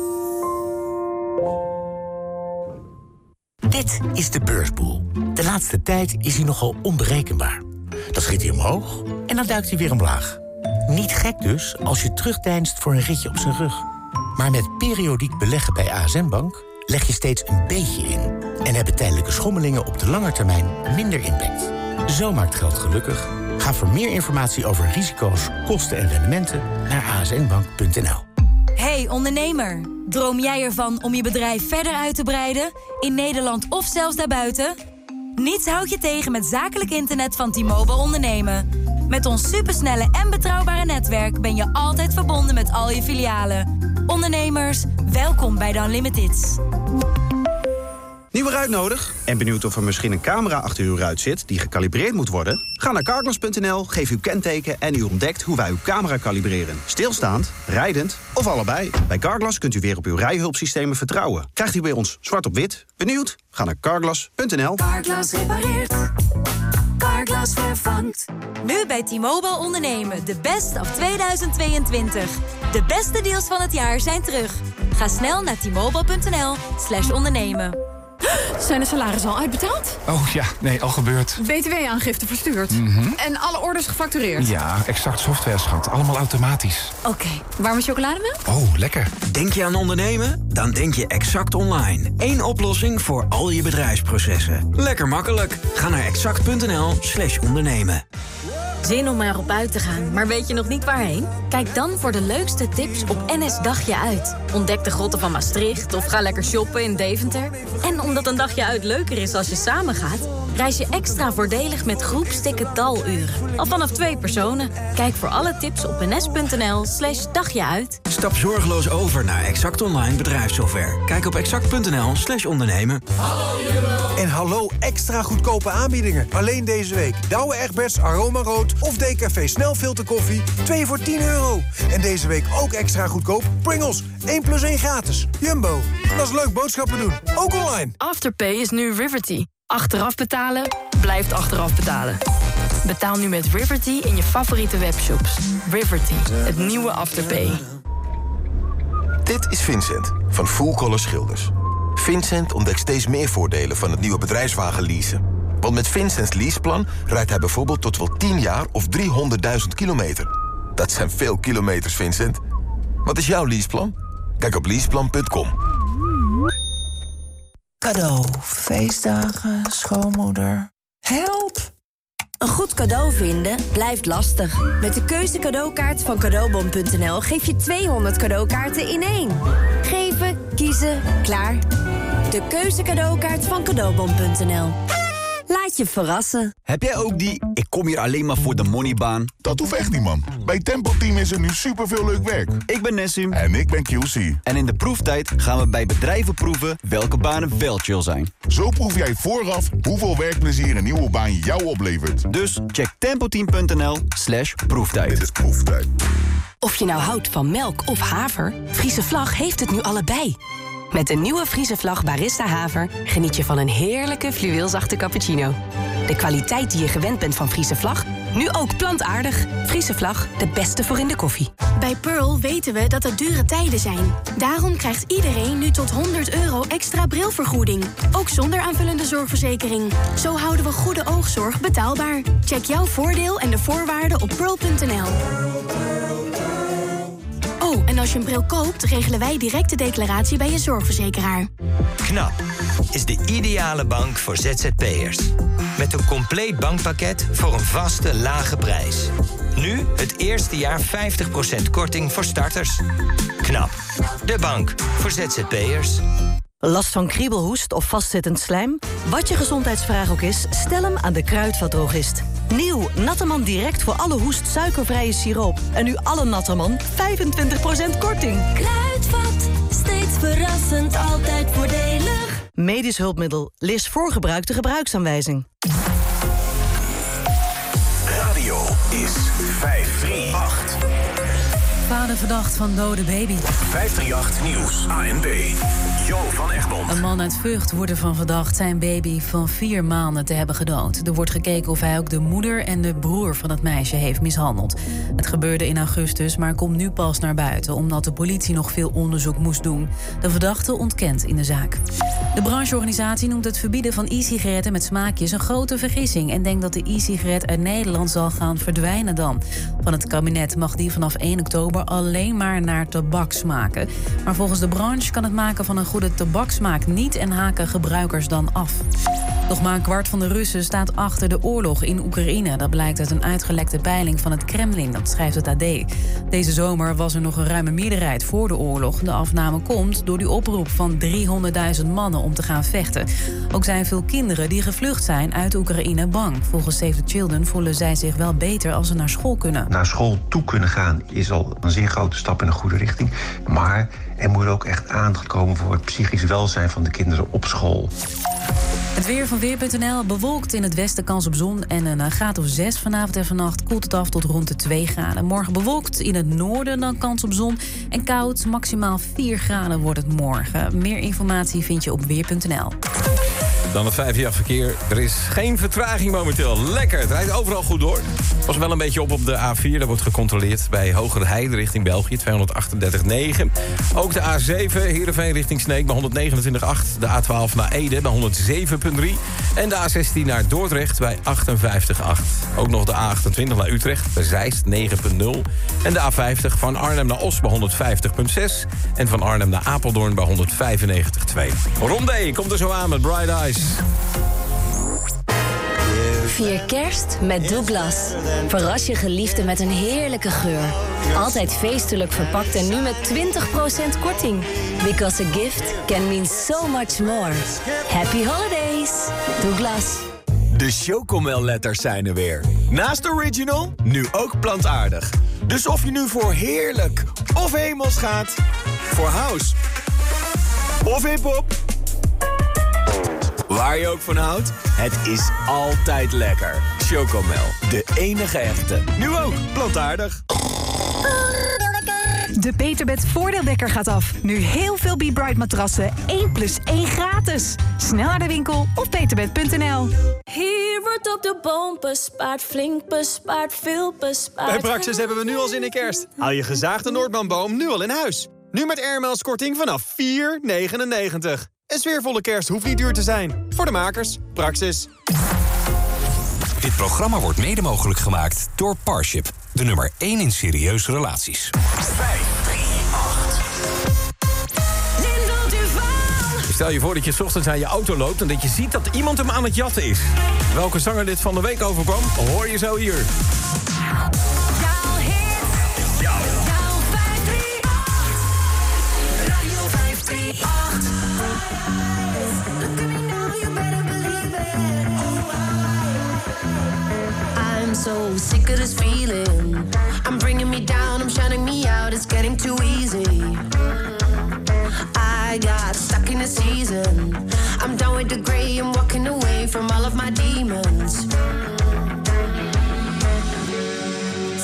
Dit is de beursboel. De laatste tijd is hij nogal onberekenbaar. Dan schiet hij omhoog en dan duikt hij weer omlaag. Niet gek dus als je terugdeinst voor een ritje op zijn rug. Maar met periodiek beleggen bij ASM Bank leg je steeds een beetje in. En hebben tijdelijke schommelingen op de lange termijn minder impact. Zo maakt geld gelukkig. Ga voor meer informatie over risico's, kosten en rendementen naar asnbank.nl. Hey ondernemer, droom jij ervan om je bedrijf verder uit te breiden? In Nederland of zelfs daarbuiten? Niets houdt je tegen met zakelijk internet van T-Mobile ondernemen. Met ons supersnelle en betrouwbare netwerk ben je altijd verbonden met al je filialen. Ondernemers, welkom bij de Unlimiteds. Nieuwe ruit nodig? En benieuwd of er misschien een camera achter uw ruit zit die gecalibreerd moet worden? Ga naar carglass.nl, geef uw kenteken en u ontdekt hoe wij uw camera kalibreren. Stilstaand, rijdend of allebei. Bij Carglass kunt u weer op uw rijhulpsystemen vertrouwen. Krijgt u bij ons zwart op wit? Benieuwd? Ga naar carglass.nl. Carglass repareert. Carglass vervangt. Nu bij T-Mobile ondernemen, de best of 2022. De beste deals van het jaar zijn terug. Ga snel naar t-mobile.nl slash ondernemen. Zijn de salarissen al uitbetaald? Oh ja, nee, al gebeurd. BTW-aangifte verstuurd. Mhm. En alle orders gefactureerd. Ja, exact software, schat. Allemaal automatisch. Oké, warme chocolademelk? Oh, lekker. Denk je aan ondernemen? Dan denk je Exact Online. Eén oplossing voor al je bedrijfsprocessen. Lekker makkelijk. Ga naar exact.nl slash ondernemen. Zin om erop uit te gaan, maar weet je nog niet waarheen? Kijk dan voor de leukste tips op NS Dagje Uit. Ontdek de grotten van Maastricht of ga lekker shoppen in Deventer. En omdat een dagje uit leuker is als je samen gaat... reis je extra voordelig met groepsticket daluren. Al vanaf twee personen. Kijk voor alle tips op ns.nl slash dagje uit. Stap zorgeloos over naar Exact Online bedrijfssoftware. Kijk op exact.nl slash ondernemen. En hallo extra goedkope aanbiedingen. Alleen deze week. Douwe Egberts Aroma Rood of Decafé Snelfilterkoffie. 2 voor 10 euro. En deze week ook extra goedkoop. Pringles. 1 plus 1 gratis. Jumbo. Dat is leuk boodschappen doen. Ook online. Afterpay is nu Riverty. Achteraf betalen blijft achteraf betalen. Betaal nu met Riverty in je favoriete webshops. Riverty, het nieuwe Afterpay. Dit is Vincent van Full Color Schilders. Vincent ontdekt steeds meer voordelen van het nieuwe bedrijfswagen leasen. Want met Vincents leaseplan rijdt hij bijvoorbeeld tot wel 10 jaar of 300.000 kilometer. Dat zijn veel kilometers, Vincent. Wat is jouw leaseplan? Kijk op leaseplan.com. Cadeau, feestdagen, schoonmoeder. Help! Een goed cadeau vinden blijft lastig. Met de keuze cadeaukaart van cadeaubon.nl geef je 200 cadeaukaarten in één. Geven, kiezen, klaar. De keuze cadeaukaart van cadeaubon.nl. Laat je verrassen. Heb jij ook die ik kom hier alleen maar voor de moneybaan? Dat hoeft echt niet, man. Bij Tempo Team is er nu superveel leuk werk. Ik ben Nessim. En ik ben QC. En in de proeftijd gaan we bij bedrijven proeven welke banen wel chill zijn. Zo proef jij vooraf hoeveel werkplezier een nieuwe baan jou oplevert. Dus check tempoteam.nl slash proeftijd. Dit is proeftijd. Of je nou houdt van melk of haver, Friese Vlag heeft het nu allebei. Met de nieuwe Friese Vlag Barista Haver geniet je van een heerlijke fluweelzachte cappuccino. De kwaliteit die je gewend bent van Friese Vlag, nu ook plantaardig. Friese Vlag, de beste voor in de koffie. Bij Pearl weten we dat het dure tijden zijn. Daarom krijgt iedereen nu tot 100 euro extra brilvergoeding. Ook zonder aanvullende zorgverzekering. Zo houden we goede oogzorg betaalbaar. Check jouw voordeel en de voorwaarden op pearl.nl. Oh, en als je een bril koopt, regelen wij direct de declaratie bij je zorgverzekeraar. KNAP is de ideale bank voor ZZP'ers. Met een compleet bankpakket voor een vaste, lage prijs. Nu het eerste jaar 50% korting voor starters. KNAP, de bank voor ZZP'ers. Last van kriebelhoest of vastzittend slijm? Wat je gezondheidsvraag ook is, stel hem aan de Kruidvatdrogist. Nieuw, Natterman Direct voor alle hoest suikervrije siroop. En nu alle Natterman 25% korting. Kruidvat, steeds verrassend, altijd voordelig. Medisch hulpmiddel, lees voorgebruikte gebruiksaanwijzing. Verdacht van dode baby. 538 Nieuws, ANB. Jo van Egmond. Een man uit Vught wordt ervan verdacht zijn baby van vier maanden te hebben gedood. Er wordt gekeken of hij ook de moeder en de broer van het meisje heeft mishandeld. Het gebeurde in augustus, maar komt nu pas naar buiten... omdat de politie nog veel onderzoek moest doen. De verdachte ontkent in de zaak. De brancheorganisatie noemt het verbieden van e-sigaretten met smaakjes... een grote vergissing en denkt dat de e-sigaret uit Nederland zal gaan verdwijnen dan. Van het kabinet mag die vanaf 1 oktober alleen maar naar tabak smaken. Maar volgens de branche kan het maken van een goede tabaksmaak niet... en haken gebruikers dan af. Nog maar een kwart van de Russen staat achter de oorlog in Oekraïne. Dat blijkt uit een uitgelekte peiling van het Kremlin, dat schrijft het AD. Deze zomer was er nog een ruime meerderheid voor de oorlog. De afname komt door die oproep van 300.000 mannen om te gaan vechten. Ook zijn veel kinderen die gevlucht zijn uit Oekraïne bang. Volgens Save the Children voelen zij zich wel beter als ze naar school kunnen. naar school toe kunnen gaan is al een zeer grote stap in de goede richting. Maar er moet ook echt aandacht komen voor het psychisch welzijn van de kinderen op school. Het weer van Weer.nl bewolkt in het westen kans op zon en een graad of 6 vanavond en vannacht koelt het af tot rond de 2 graden. Morgen bewolkt in het noorden dan kans op zon en koud, maximaal 4 graden wordt het morgen. Meer informatie vind je op Weer.nl. Dan het 5 jaar verkeer. Er is geen vertraging momenteel. Lekker, het rijdt overal goed door. Was wel een beetje op op de A4. Daar wordt gecontroleerd bij Hogerheide richting België. 238,9. Ook de A7 Heerenveen richting Sneek bij 129,8. De A12 naar Ede bij 107,3. En de A16 naar Dordrecht bij 58,8. Ook nog de A28 naar Utrecht bij Zeist 9,0. En de A50 van Arnhem naar Os bij 150,6. En van Arnhem naar Apeldoorn bij 195,2. Rondé komt er zo aan met Bright Eyes. Vier kerst met Douglas. Verras je geliefde met een heerlijke geur. Altijd feestelijk verpakt en nu met 20% korting. Because a gift can mean so much more. Happy holidays. Douglas. De Chocomel-letters zijn er weer. Naast original, nu ook plantaardig. Dus of je nu voor heerlijk of hemels gaat... voor house of hiphop... Waar je ook van houdt, het is altijd lekker. Chocomel, de enige echte. Nu ook plantaardig. De Beterbed voordeelwekker gaat af. Nu heel veel Be Bright matrassen. 1 plus 1 gratis. Snel naar de winkel of beterbed.nl. Hier wordt op de boom bespaard, flink bespaard, veel bespaard. Bij Praxis hebben we nu al zin in kerst. Haal je gezaagde Noordmanboom nu al in huis. Nu met airmails korting vanaf 4,99. Een sfeervolle kerst hoeft niet duur te zijn. Voor de makers, Praxis. Dit programma wordt mede mogelijk gemaakt door Parship. De nummer 1 in serieuze relaties. Stel je voor dat je 's ochtends aan je auto loopt en dat je ziet dat iemand hem aan het jatten is. Welke zanger dit van de week overkwam, hoor je zo hier. So sick of this feeling. I'm bringing me down, I'm shutting me out, it's getting too easy. I got stuck in a season. I'm done with the gray, I'm walking away from all of my demons.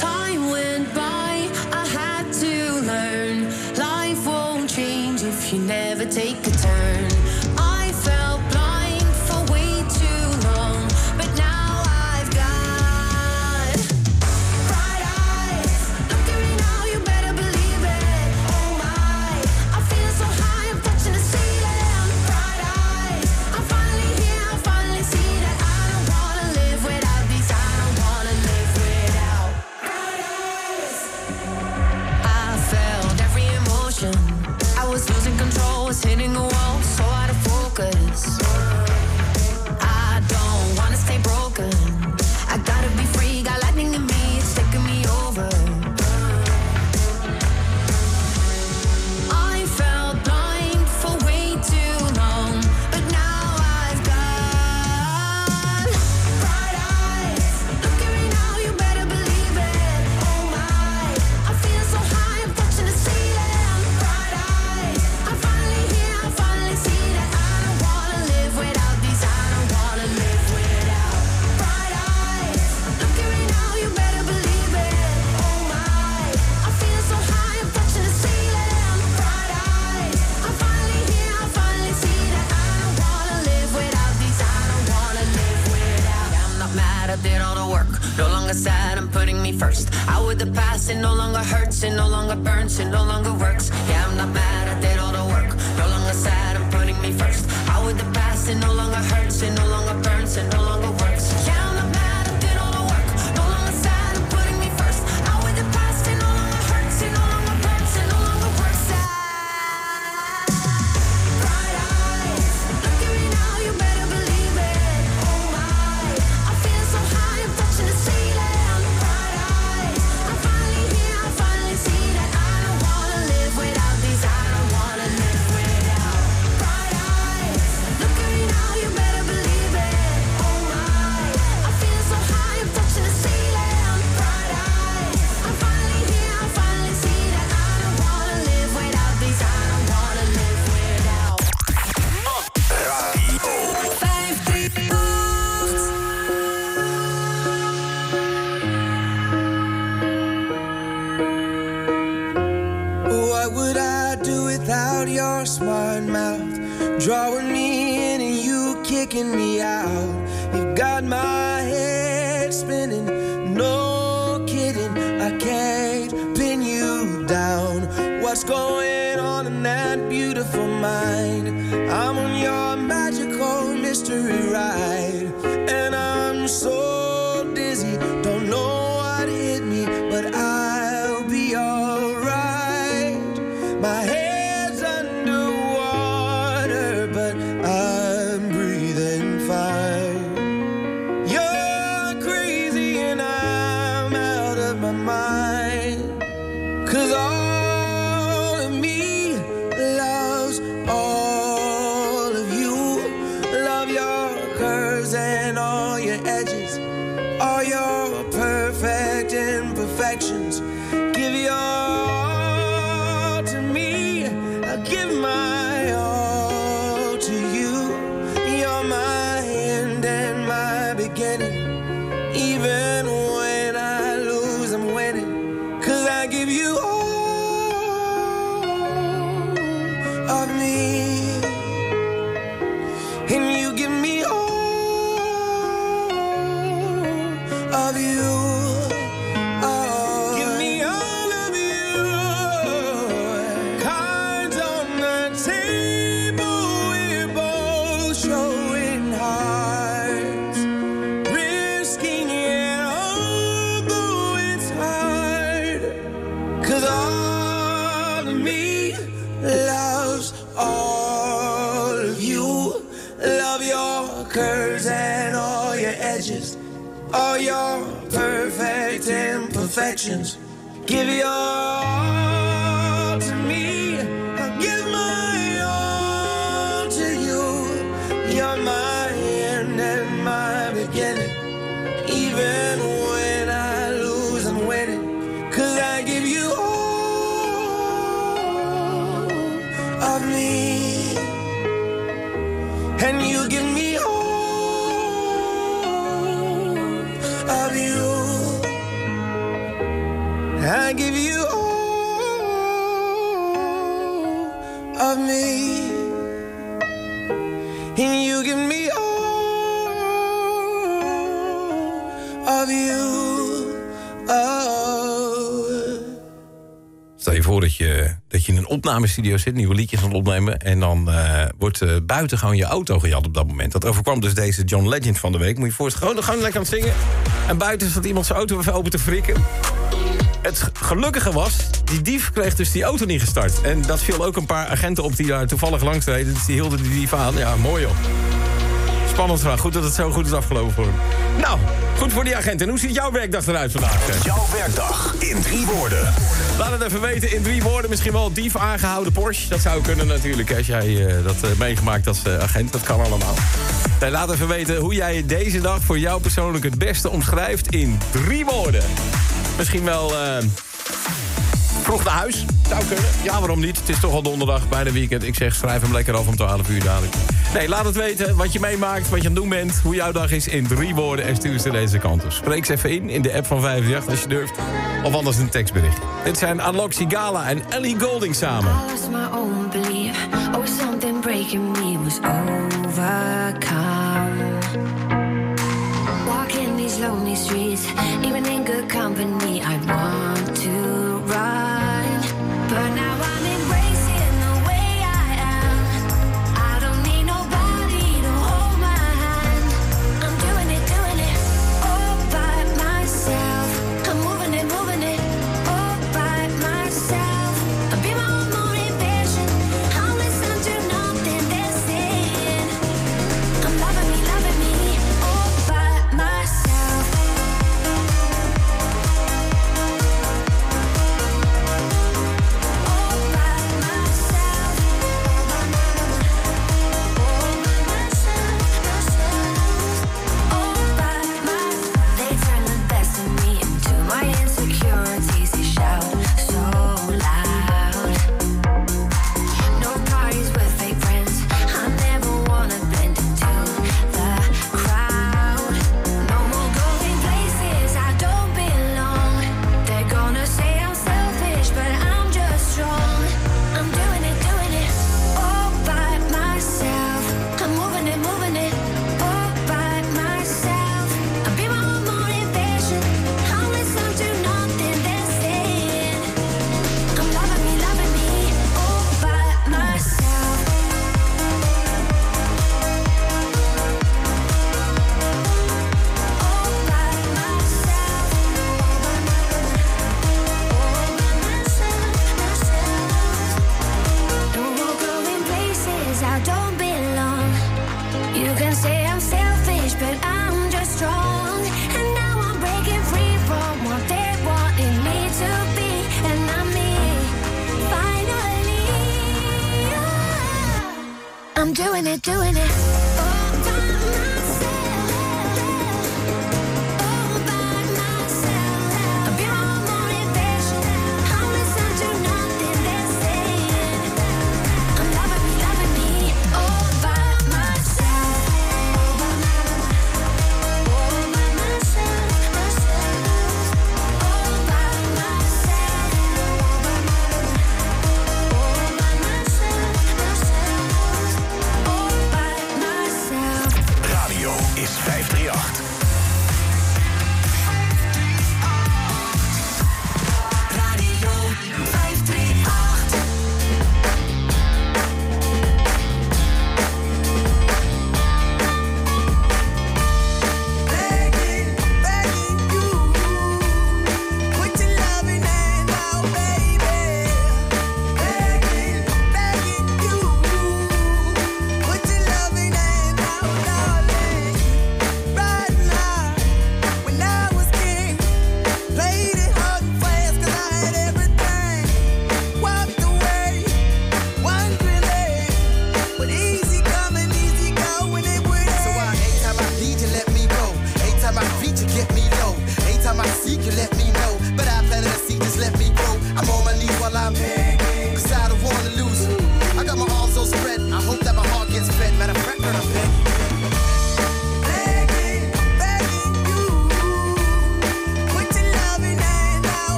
Time went by, I had to learn. Life won't change if you never take out No longer sad, I'm putting me first. Out with the past, it no longer hurts, it no longer burns, it no longer works. Yeah, I'm not mad, I did all the work. No longer sad, I'm putting me first. Out with the past, it no longer hurts, it no longer burns, it no longer works. Would I do without your smart mouth? Drawing me in and you kicking me out. You've got my head spinning, no kidding. I can't pin you down. What's going on in that beautiful mind? I'm on your magical mystery ride, and I'm so je, in een opnamestudio zit, nieuwe liedjes aan het opnemen. En dan eh, wordt eh, buiten gewoon je auto gejat op dat moment. Dat overkwam dus deze John Legend van de week. Moet je voorstellen, gewoon, gewoon lekker aan het zingen. En buiten zat iemand zijn auto even open te frikken. Het gelukkige was, die dief kreeg dus die auto niet gestart. En dat viel ook een paar agenten op die daar toevallig langs reden. Dus die hielden die dief aan. Ja, mooi joh. Spannend vraag. Goed dat het zo goed is afgelopen voor hem. Nou, goed voor die agent. En hoe ziet jouw werkdag eruit vandaag? Jouw werkdag in drie woorden. Laat het even weten in drie woorden. Misschien wel dief aangehouden Porsche. Dat zou kunnen natuurlijk als jij eh, dat eh, meegemaakt als eh, agent. Dat kan allemaal. Nee, laat even weten hoe jij deze dag voor jou persoonlijk het beste omschrijft in drie woorden. Misschien wel eh, vroeg naar huis. Zou kunnen. Ja, waarom niet? Het is toch al donderdag, bijna weekend. Ik zeg, schrijf hem lekker af om 12 uur dadelijk. Nee, laat het weten wat je meemaakt, wat je aan het doen bent... hoe jouw dag is in drie woorden en stuur ze deze kant op. Spreek ze even in in de app van 538 als je durft. Of anders een tekstbericht. Dit zijn Alok Sigala en Ellie Golding samen. I lost my own belief. Oh, something breaking me was overcome. Walking these lonely streets, even in good company, I want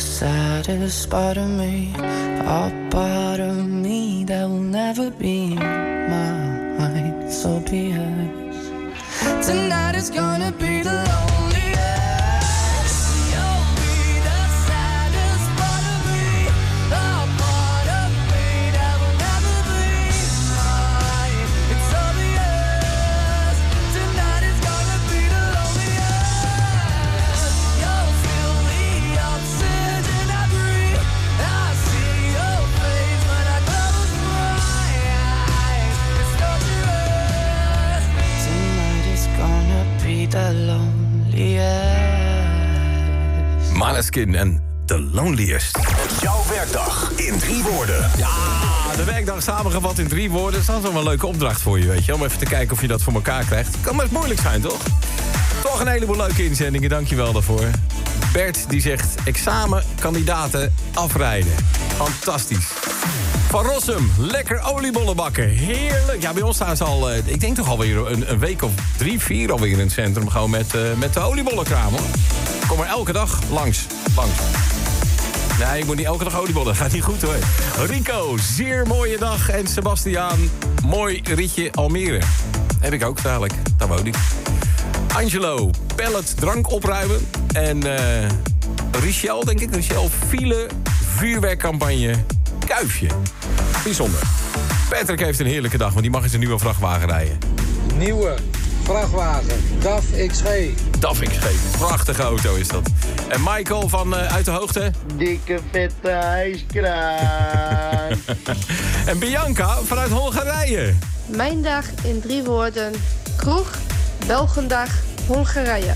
saddest part of me, en The Loneliest. Jouw werkdag in drie woorden. Ja, de werkdag samengevat in drie woorden. Dat is wel een leuke opdracht voor je, weet je. Om even te kijken of je dat voor elkaar krijgt. Kan maar eens moeilijk zijn, toch? Toch een heleboel leuke inzendingen, dankjewel daarvoor. Bert die zegt examenkandidaten afrijden. Fantastisch. Van Rossum, lekker oliebollen bakken. Heerlijk. Ja, bij ons staan ze al, eh, ik denk toch alweer een, een week of drie, vier alweer in het centrum. Gewoon met, eh, met de oliebollenkraam, hoor. Kom er elke dag langs. Nee, ik moet niet elke dag oliebollen. Gaat niet goed hoor. Rico, zeer mooie dag. En Sebastiaan, mooi ritje Almere. Heb ik ook dadelijk. Daar woon ik. Angelo, pellet drank opruimen. En eh Richel, denk ik. Richel, file vuurwerkcampagne Kuifje. Bijzonder. Patrick heeft een heerlijke dag, want die mag in zijn nieuwe vrachtwagen rijden. Nieuwe vrachtwagen, DAF XG. DAF XG. Prachtige auto is dat. En Michael van eh, Uit de Hoogte. Dikke vette ijskraan. en Bianca vanuit Hongarije. Mijn dag in drie woorden. Kroeg, Belgendag, Hongarije.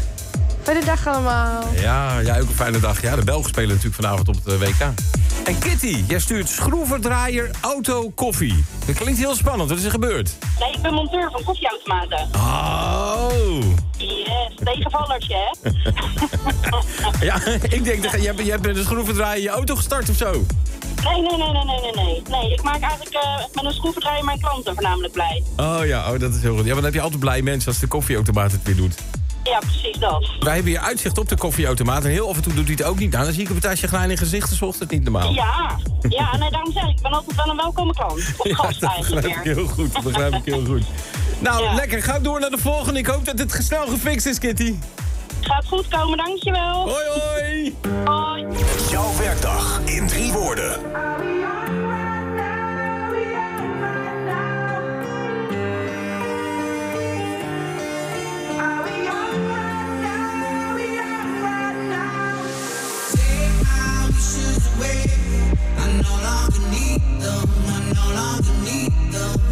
Fijne dag allemaal. Ja, jij ook een fijne dag. Ja, de Belgen spelen natuurlijk vanavond op het WK. En Kitty, jij stuurt schroevendraaier, auto, koffie. Dat klinkt heel spannend. Wat is er gebeurd? Nee, ik ben monteur van koffieautomaten. Oh. Yes, tegenvallertje, hè? Ja, ik denk, dat jij, jij bent een schroevendraaier je auto gestart of zo. Nee, nee, nee, nee, nee, nee, nee. Ik maak eigenlijk eh, met een schroevendraaier mijn klanten voornamelijk blij. Oh ja, oh, dat is heel goed. Ja, want dan heb je altijd blij mensen als de koffieautomaat het weer doet. Ja, precies dat. Wij hebben hier uitzicht op de koffieautomaat. En heel af en toe doet hij het ook niet. Nou, dan zie ik een partijtje glijn in gezicht. Dat is ochtend niet normaal. Ja, ja, nee, daarom zeg ik, ik ben altijd wel een welkome klant. Of gast dat eigenlijk begrijp ik meer. heel goed. Dat begrijp ik heel goed. Nou, lekker. Ga door naar de volgende. Ik hoop dat het snel gefixt is, Kitty. Gaat goed komen, dankjewel. Hoi, hoi. Hoi. Jouw werkdag in drie woorden. Jouw, jouw hits.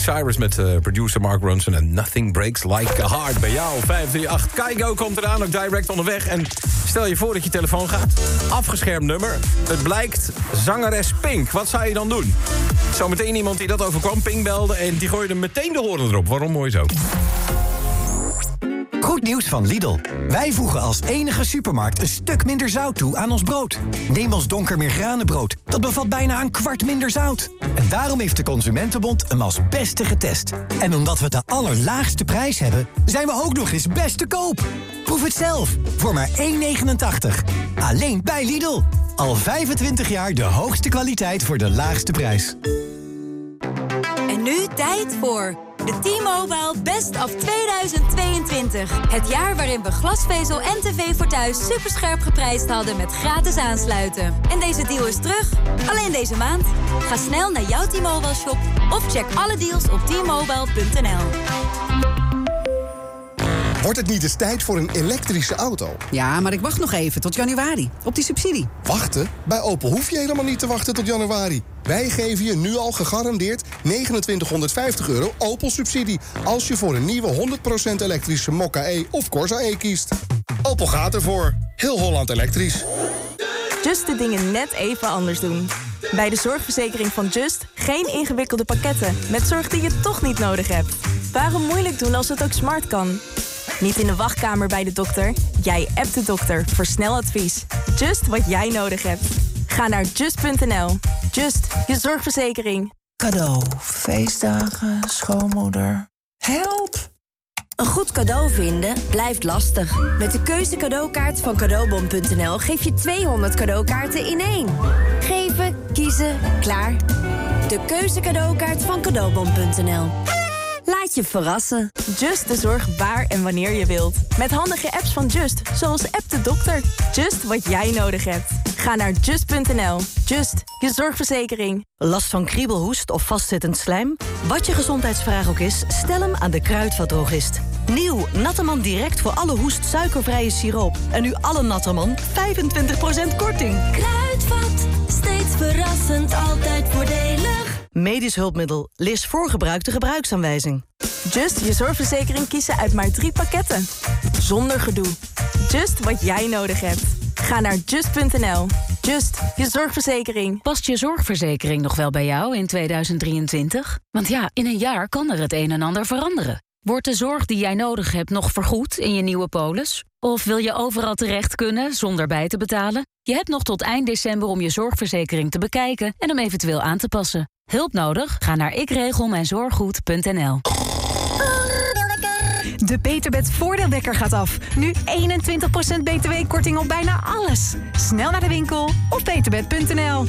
Cyrus met eh, producer Mark Ronson en Nothing Breaks Like a Heart. Bij jou 538. Kaigo komt eraan, ook direct onderweg. En stel je voor dat je telefoon gaat. Afgeschermd nummer. Het blijkt zangeres Pink. Wat zou je dan doen? Zometeen iemand die dat overkwam, Pink belde... en die gooide meteen de horen erop. Waarom mooi zo? Goed nieuws van Lidl. Wij voegen als enige supermarkt een stuk minder zout toe aan ons brood. Neem ons donker meergranenbrood. Dat bevat bijna een kwart minder zout. En daarom heeft de Consumentenbond hem als beste getest. En omdat we de allerlaagste prijs hebben, zijn we ook nog eens best te koop. Proef het zelf, voor maar 1,89. Alleen bij Lidl. Al 25 jaar de hoogste kwaliteit voor de laagste prijs. Nu tijd voor de T-Mobile Best of 2022. Het jaar waarin we glasvezel en tv voor thuis superscherp geprijsd hadden met gratis aansluiten. En deze deal is terug, alleen deze maand. Ga snel naar jouw T-Mobile shop of check alle deals op t-mobile.nl. Wordt het niet eens tijd voor een elektrische auto? Ja, maar ik wacht nog even tot januari. Op die subsidie. Wachten? Bij Opel hoef je helemaal niet te wachten tot januari. Wij geven je nu al gegarandeerd 2950 euro Opel-subsidie... als je voor een nieuwe 100% elektrische Mokka E of Corsa E kiest. Opel gaat ervoor. Heel Holland elektrisch. Just de dingen net even anders doen. Bij de zorgverzekering van Just geen ingewikkelde pakketten met zorg die je toch niet nodig hebt. Waarom moeilijk doen als het ook smart kan? Niet in de wachtkamer bij de dokter. Jij appt de dokter voor snel advies. Just wat jij nodig hebt. Ga naar just.nl. Just, je zorgverzekering. Cadeau, feestdagen, schoonmoeder. Help! Een goed cadeau vinden blijft lastig. Met de keuze cadeaukaart van cadeaubon.nl geef je 200 cadeaukaarten in één. Geven, kiezen, klaar. De keuze cadeaukaart van cadeaubon.nl. Laat je verrassen. Just de zorg waar en wanneer je wilt. Met handige apps van Just, zoals App de Dokter. Just wat jij nodig hebt. Ga naar just.nl. Just, je zorgverzekering. Last van kriebelhoest of vastzittend slijm? Wat je gezondheidsvraag ook is, stel hem aan de Kruidvatdrogist. Nieuw, Natterman Direct voor alle hoest suikervrije siroop. En nu alle Natterman 25% korting. Kruidvat, steeds verrassend, altijd voordelig. Medisch hulpmiddel, lees voorgebruikte gebruiksaanwijzing. Just je zorgverzekering kiezen uit maar drie pakketten. Zonder gedoe. Just wat jij nodig hebt. Ga naar just.nl. Just, je zorgverzekering. Past je zorgverzekering nog wel bij jou in 2023? Want ja, in een jaar kan er het een en ander veranderen. Wordt de zorg die jij nodig hebt nog vergoed in je nieuwe polis? Of wil je overal terecht kunnen zonder bij te betalen? Je hebt nog tot eind december om je zorgverzekering te bekijken en hem eventueel aan te passen. Hulp nodig? Ga naar ikregelmijnzorggoed.nl. De Beterbed voordeelwekker gaat af. Nu 21% btw-korting op bijna alles. Snel naar de winkel of beterbed.nl.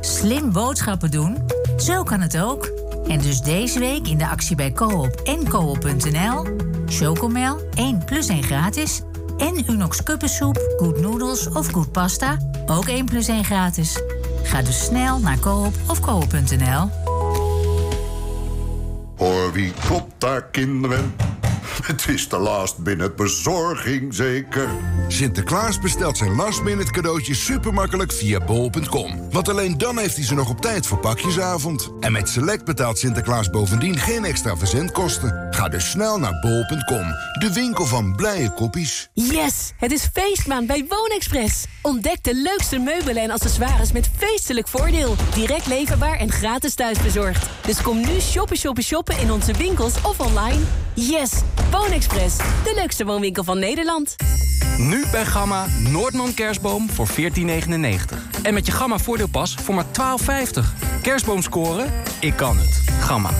Slim boodschappen doen? Zo kan het ook. En dus deze week in de actie bij Coop en Coop.nl... Chocomel 1 plus 1 gratis... en Unox kuppensoep, Good Noodles of Good Pasta... ook 1 plus 1 gratis. Ga dus snel naar Coop of Coop.nl. Hoor wie klopt daar, kinderen? Het is de last minute bezorging, zeker. Sinterklaas bestelt zijn last minute cadeautjes supermakkelijk via bol.com. Want alleen dan heeft hij ze nog op tijd voor pakjesavond. En met Select betaalt Sinterklaas bovendien geen extra verzendkosten. Ga dus snel naar bol.com, de winkel van blije koppies. Yes, het is feestmaand bij Woonexpress. Ontdek de leukste meubelen en accessoires met feestelijk voordeel. Direct leverbaar en gratis thuisbezorgd. Dus kom nu shoppen, shoppen, shoppen in onze winkels of online. Yes, Woonexpress, de leukste woonwinkel van Nederland. Nu bij Gamma Noordman kerstboom voor 14,99. En met je Gamma voordeelpas voor maar 12,50. Kerstboom scoren? Ik kan het. Gamma.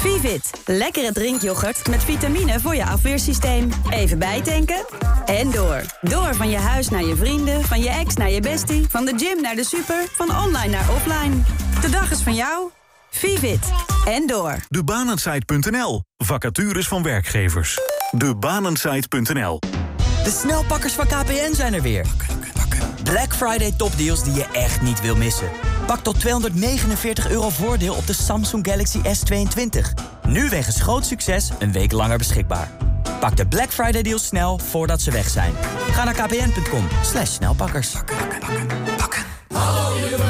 Vivit, lekkere drinkyoghurt met vitamine voor je afweersysteem. Even bijtanken en door. Door van je huis naar je vrienden, van je ex naar je bestie, van de gym naar de super, van online naar offline. De dag is van jou. Vivit en door. Debanensite.nl. Vacatures van werkgevers. Debanensite.nl. De snelpakkers van KPN zijn er weer. Black Friday topdeals die je echt niet wil missen. Pak tot 249 euro voordeel op de Samsung Galaxy S22. Nu wegens groot succes een week langer beschikbaar. Pak de Black Friday deals snel voordat ze weg zijn. Ga naar kpn.com slash snelpakkers.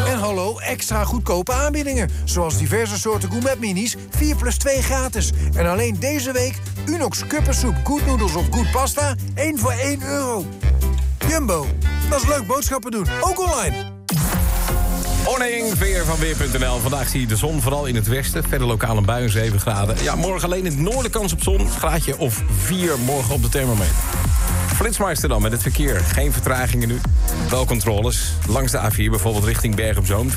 En hallo, extra goedkope aanbiedingen. Zoals diverse soorten gourmet minis, 4 plus 2 gratis. En alleen deze week Unox kuppensoep, Good Noodles of Good Pasta, 1 voor 1 euro. Jumbo, dat is leuk boodschappen doen, ook online. Morning, weer van Weer.nl. Vandaag zie je de zon vooral in het westen. Verder lokaal een bui en 7 graden. Ja, morgen alleen in het noorden kans op zon. Graadje of 4 morgen op de thermometer. Flitsmeister dan met het verkeer. Geen vertragingen nu. Wel controles. Langs de A4 bijvoorbeeld richting Berg op Zoom 225,5.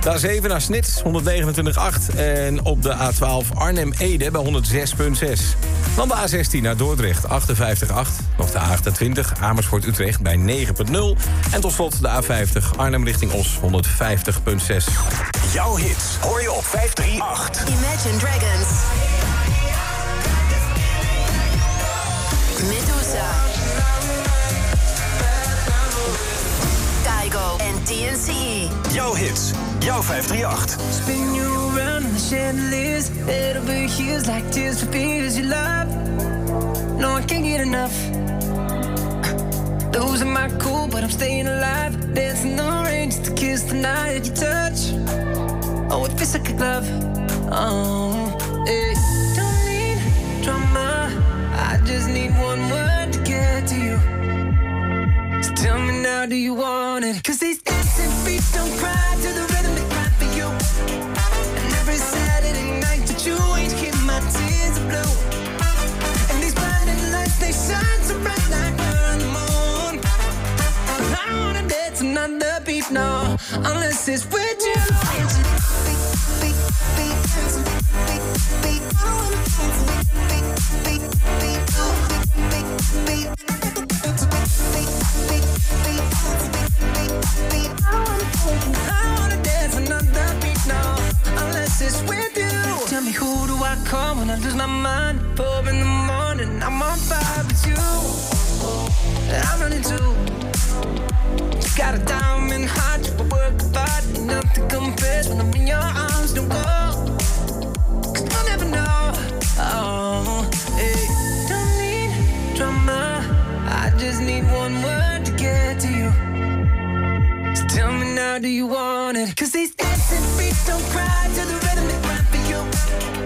De A7 naar Snits 129,8. En op de A12 Arnhem-Ede bij 106,6. Dan de A16 naar Dordrecht 58,8. Nog de A28 Amersfoort-Utrecht bij 9,0. En tot slot de A50 Arnhem richting Os 150,6. Jouw hits hoor je op 538. Imagine Dragons. Medusa. Kaigo en TNC. Jouw hits, jouw 538. Spin you around in the chandeliers. It'll be hues like tears for fears you love. No, I can't get enough. Losing my cool, but I'm staying alive. Dancing the rain just to kiss the night you touch. Oh, it feels like a glove. Oh, hey. I just need one word to get to you. So tell me now, do you want it? Cause these dancing beats don't cry to the rhythm they cry for you. And every Saturday night that you ain't keep my tears are blue. And these lights, they shine so bright like we're on the moon. I wanna dance another beat, unless it's with you. I'm running too. You got a diamond heart, nothing compares when I'm in your arms. Don't you'll never know. Oh, don't need drama. I just need one word to get to you. So tell me now, do you want it? Cause these dancing feet don't cry to the rhythm they cry for you.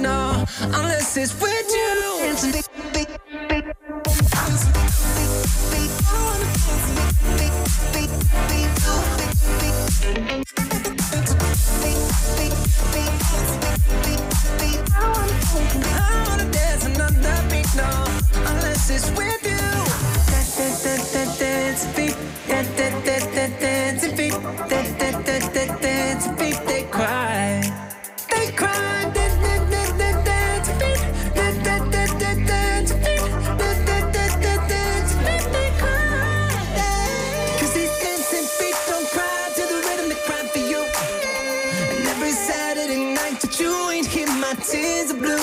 No, unless it's with you. I wanna dance another beat, no, unless it's with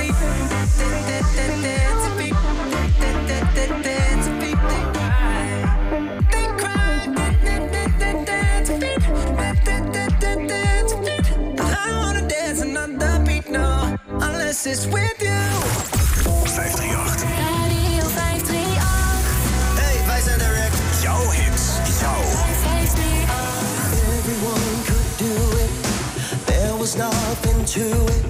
Dancing beat, dancing beat, dancing beat, they cry, they cry, dancing beat, dancing beat. I wanna dance another beat, no, unless it's with you. 538. Radio 538. Hey, wij zijn direct. Jouw hits, jouw. Everyone could do it. There was nothing to it.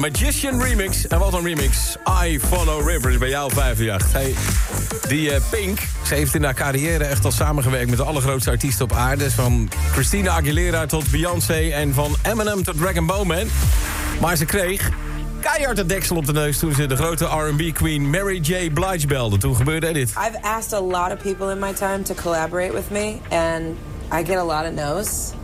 Magician remix. En wat een remix. I Follow Rivers bij jou 538. Hey, die eh, Pink, ze heeft in haar carrière echt al samengewerkt... met de allergrootste artiesten op aarde. Van Christina Aguilera tot Beyoncé en van Eminem tot Dragon Bowman. Maar ze kreeg keihard de deksel op de neus... toen ze de grote R&B queen Mary J. Blige belde. Toen gebeurde dit. I've asked a lot of people in my time to collaborate with me, and I get a lot of no's.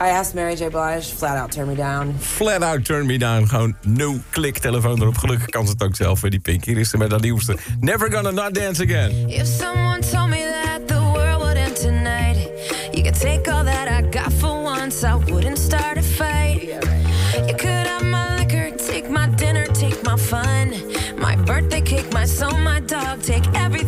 I asked Mary J. Blige, flat out turn me down. Flat out turn me down. Gewoon no-click telefoon erop. Gelukkig kan ze het ook zelf, die Pink. Hier is ze met haar nieuwste. Never gonna not dance again. If someone told me that the world would end tonight, you could take all that I got for once, I wouldn't start a fight. You could have my liquor, take my dinner, take my fun, my birthday cake, my soul, my dog, take everything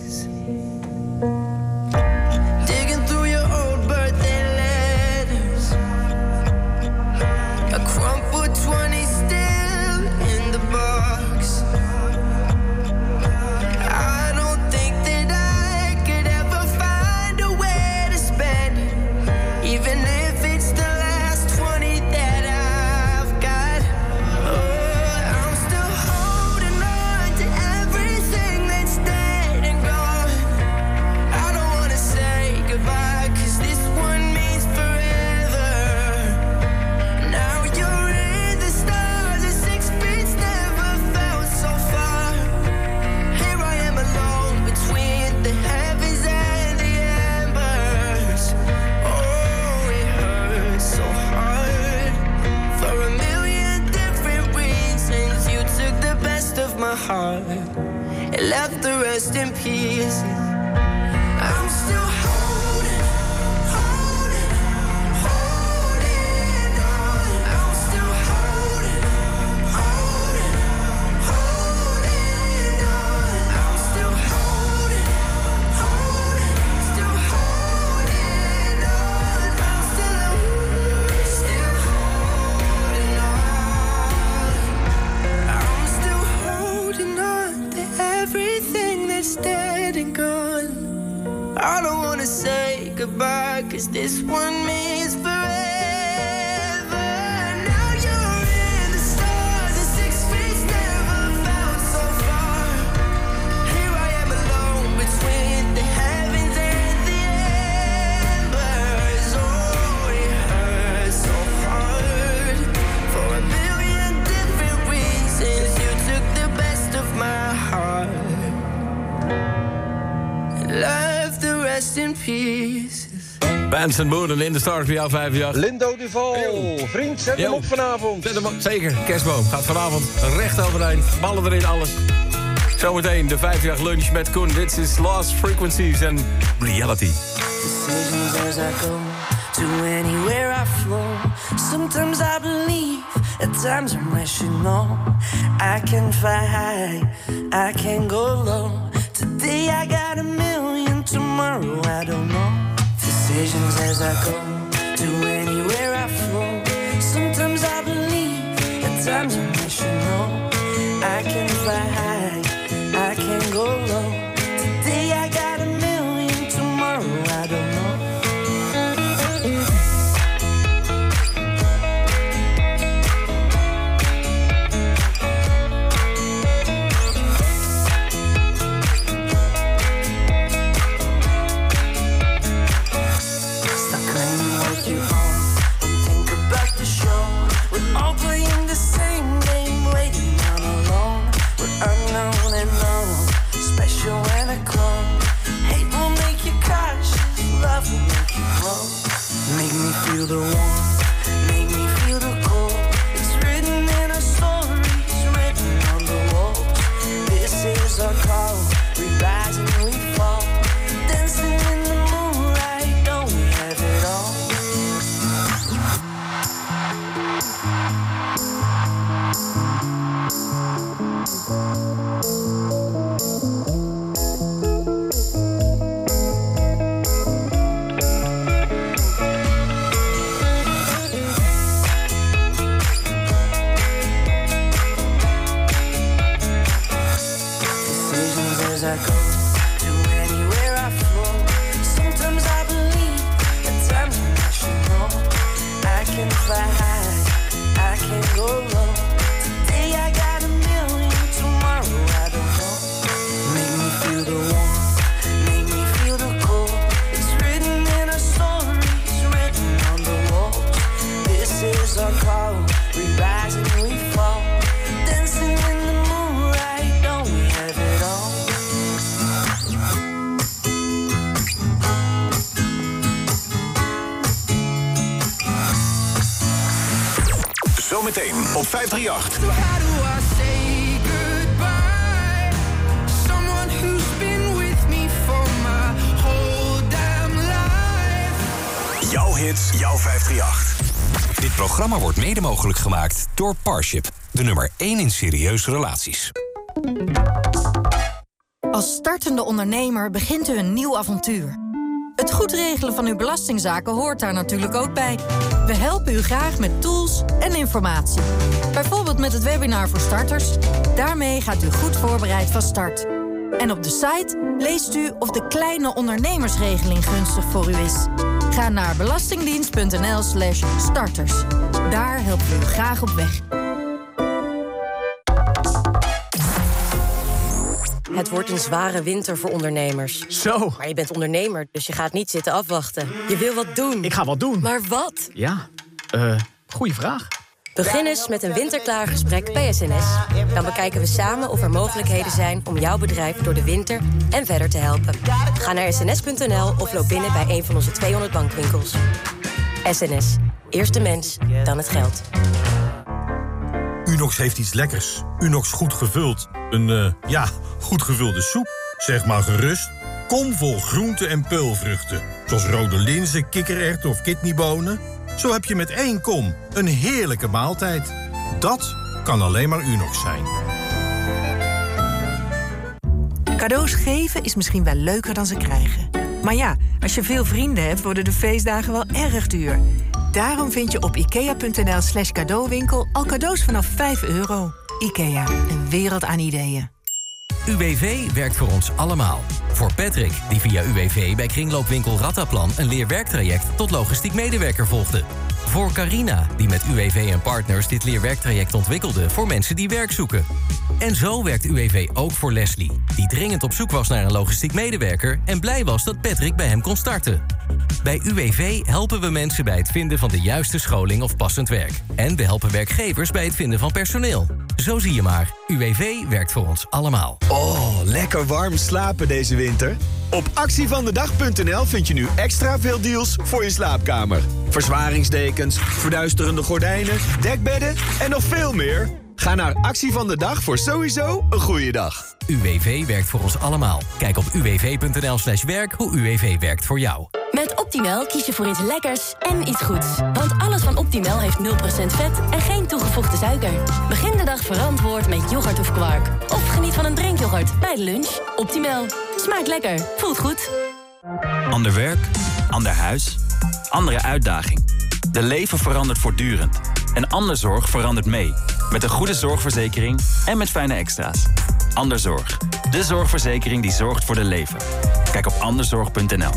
the rest in peace. Bands and Moon en In the Stars bij jou 5 jaar. Lindo Duval, vriend, zet hem Yo. op vanavond. Zet hem op, zeker. Kerstboom gaat vanavond recht overeind. Ballen erin, alles. Zometeen de 5 jaar lunch met Koen. Dit is Lost Frequencies en Reality. decisions as I go to anywhere I flow. Sometimes I believe, at times I'm rational. I can fly high, I can go low. Today I got a million, tomorrow I don't know. Decisions as I go to anywhere I flow. Sometimes I believe, at times I'm rational. I can fly high, 538. Jouw hits, jouw 538. Dit programma wordt mede mogelijk gemaakt door Parship, de nummer 1 in serieuze relaties. Als startende ondernemer begint u een nieuw avontuur. Het goed regelen van uw belastingzaken hoort daar natuurlijk ook bij. We helpen u graag met tools en informatie. Bijvoorbeeld met het webinar voor starters. Daarmee gaat u goed voorbereid van start. En op de site leest u of de kleine ondernemersregeling gunstig voor u is. Ga naar belastingdienst.nl/slash starters. Daar helpen we u graag op weg. Het wordt een zware winter voor ondernemers. Zo. Maar je bent ondernemer, dus je gaat niet zitten afwachten. Je wil wat doen. Ik ga wat doen. Maar wat? Ja, eh, goeie vraag. Begin eens met een winterklaar gesprek bij SNS. Dan bekijken we samen of er mogelijkheden zijn om jouw bedrijf door de winter en verder te helpen. Ga naar sns.nl of loop binnen bij een van onze 200 bankwinkels. SNS. Eerst de mens, dan het geld. Unox heeft iets lekkers. Unox goed gevuld. Een, eh, ja, goed gevulde soep. Zeg maar gerust. Kom vol groenten en peulvruchten. Zoals rode linzen, kikkererwten of kidneybonen. Zo heb je met één kom een heerlijke maaltijd. Dat kan alleen maar Unox zijn. Cadeaus geven is misschien wel leuker dan ze krijgen. Maar ja, als je veel vrienden hebt, worden de feestdagen wel erg duur. Daarom vind je op ikea.nl slash cadeauwinkel al cadeaus vanaf 5 euro. Ikea, een wereld aan ideeën. UWV werkt voor ons allemaal. Voor Patrick, die via UWV bij kringloopwinkel Rattaplan... een leerwerktraject tot logistiek medewerker volgde. Voor Carina, die met UWV en partners dit leerwerktraject ontwikkelde... voor mensen die werk zoeken. En zo werkt UWV ook voor Leslie, die dringend op zoek was naar een logistiek medewerker... en blij was dat Patrick bij hem kon starten. Bij UWV helpen we mensen bij het vinden van de juiste scholing of passend werk. En we helpen werkgevers bij het vinden van personeel. Zo zie je maar, UWV werkt voor ons allemaal. Oh, lekker warm slapen deze winter. Op actievandedag.nl vind je nu extra veel deals voor je slaapkamer. Verzwaringsdekens, verduisterende gordijnen, dekbedden en nog veel meer. Ga naar Actie van de Dag voor sowieso een goede dag. UWV werkt voor ons allemaal. Kijk op uwv.nl slash werk hoe UWV werkt voor jou. Met Optimal kies je voor iets lekkers en iets goeds. Want alles van Optimal heeft 0% vet en geen toegevoegde suiker. Begin de dag verantwoord met yoghurt of kwark. Of geniet van een drinkyoghurt bij de lunch. Optimal. Smaakt lekker. Voelt goed. Ander werk, ander huis, andere uitdaging. De leven verandert voortdurend. En ander zorg verandert mee. Met een goede zorgverzekering en met fijne extra's. Anderzorg. De zorgverzekering die zorgt voor de leven. Kijk op anderzorg.nl.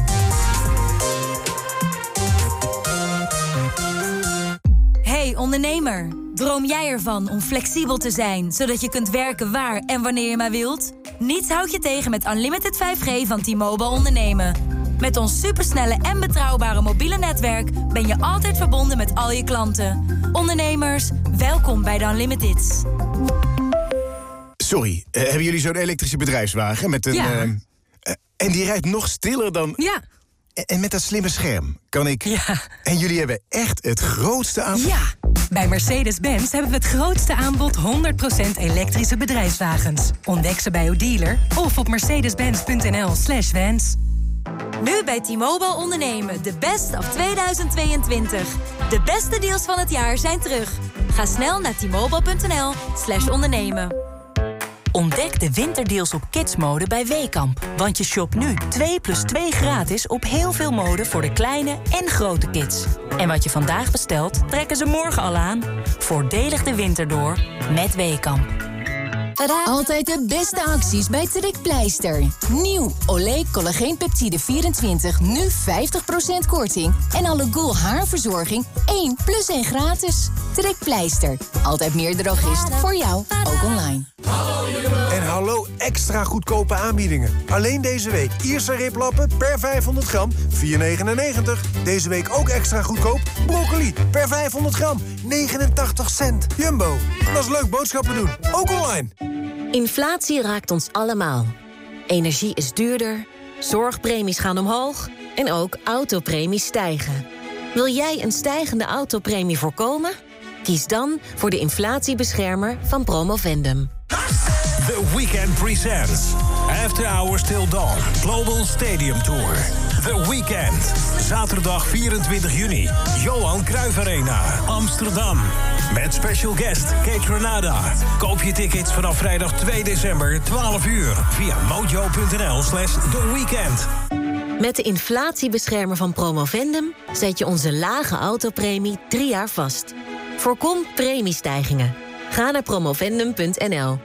Hey ondernemer, droom jij ervan om flexibel te zijn zodat je kunt werken waar en wanneer je maar wilt? Niets houdt je tegen met Unlimited 5G van T-Mobile ondernemen. Met ons supersnelle en betrouwbare mobiele netwerk ben je altijd verbonden met al je klanten. Ondernemers, welkom bij de Unlimiteds. Sorry, eh, hebben jullie zo'n elektrische bedrijfswagen met een... Ja. eh, en die rijdt nog stiller dan... Ja. En, met dat slimme scherm kan ik... Ja. En jullie hebben echt het grootste aanbod... Ja, bij Mercedes-Benz hebben we het grootste aanbod 100% elektrische bedrijfswagens. Ontdek ze bij uw dealer of op mercedes-benz.nl slash. Nu bij T-Mobile ondernemen, de best of 2022. De beste deals van het jaar zijn terug. Ga snel naar t-mobile.nl slash ondernemen. Ontdek de winterdeals op kidsmode bij Weekamp. Want je shopt nu 2 plus 2 gratis op heel veel mode voor de kleine en grote kids. En wat je vandaag bestelt, trekken ze morgen al aan. Voordelig de winter door met Weekamp. Altijd de beste acties bij Trekpleister. Nieuw Olay Collageen Peptide 24, nu 50% korting. En alle Gul haarverzorging 1 plus 1 gratis. Trekpleister, altijd meer drogist voor jou, ook online. En hallo extra goedkope aanbiedingen. Alleen deze week Ierse riplappen per 500 gram 4,99. Deze week ook extra goedkoop broccoli per 500 gram 89 cent. Jumbo, dat is leuk boodschappen doen. Ook online. Inflatie raakt ons allemaal. Energie is duurder, zorgpremies gaan omhoog en ook autopremies stijgen. Wil jij een stijgende autopremie voorkomen? Kies dan voor de inflatiebeschermer van Promovendum. The Weekend presents After Hours Till Dawn Global Stadium Tour. The Weekend. Zaterdag 24 juni. Johan Cruijff Arena, Amsterdam. Met special guest Kate Renada. Koop je tickets vanaf vrijdag 2 december 12 uur via mojo.nl slash The Weekend. Met de inflatiebeschermer van Promovendum zet je onze lage autopremie drie jaar vast. Voorkom premiestijgingen. Ga naar promovendum.nl.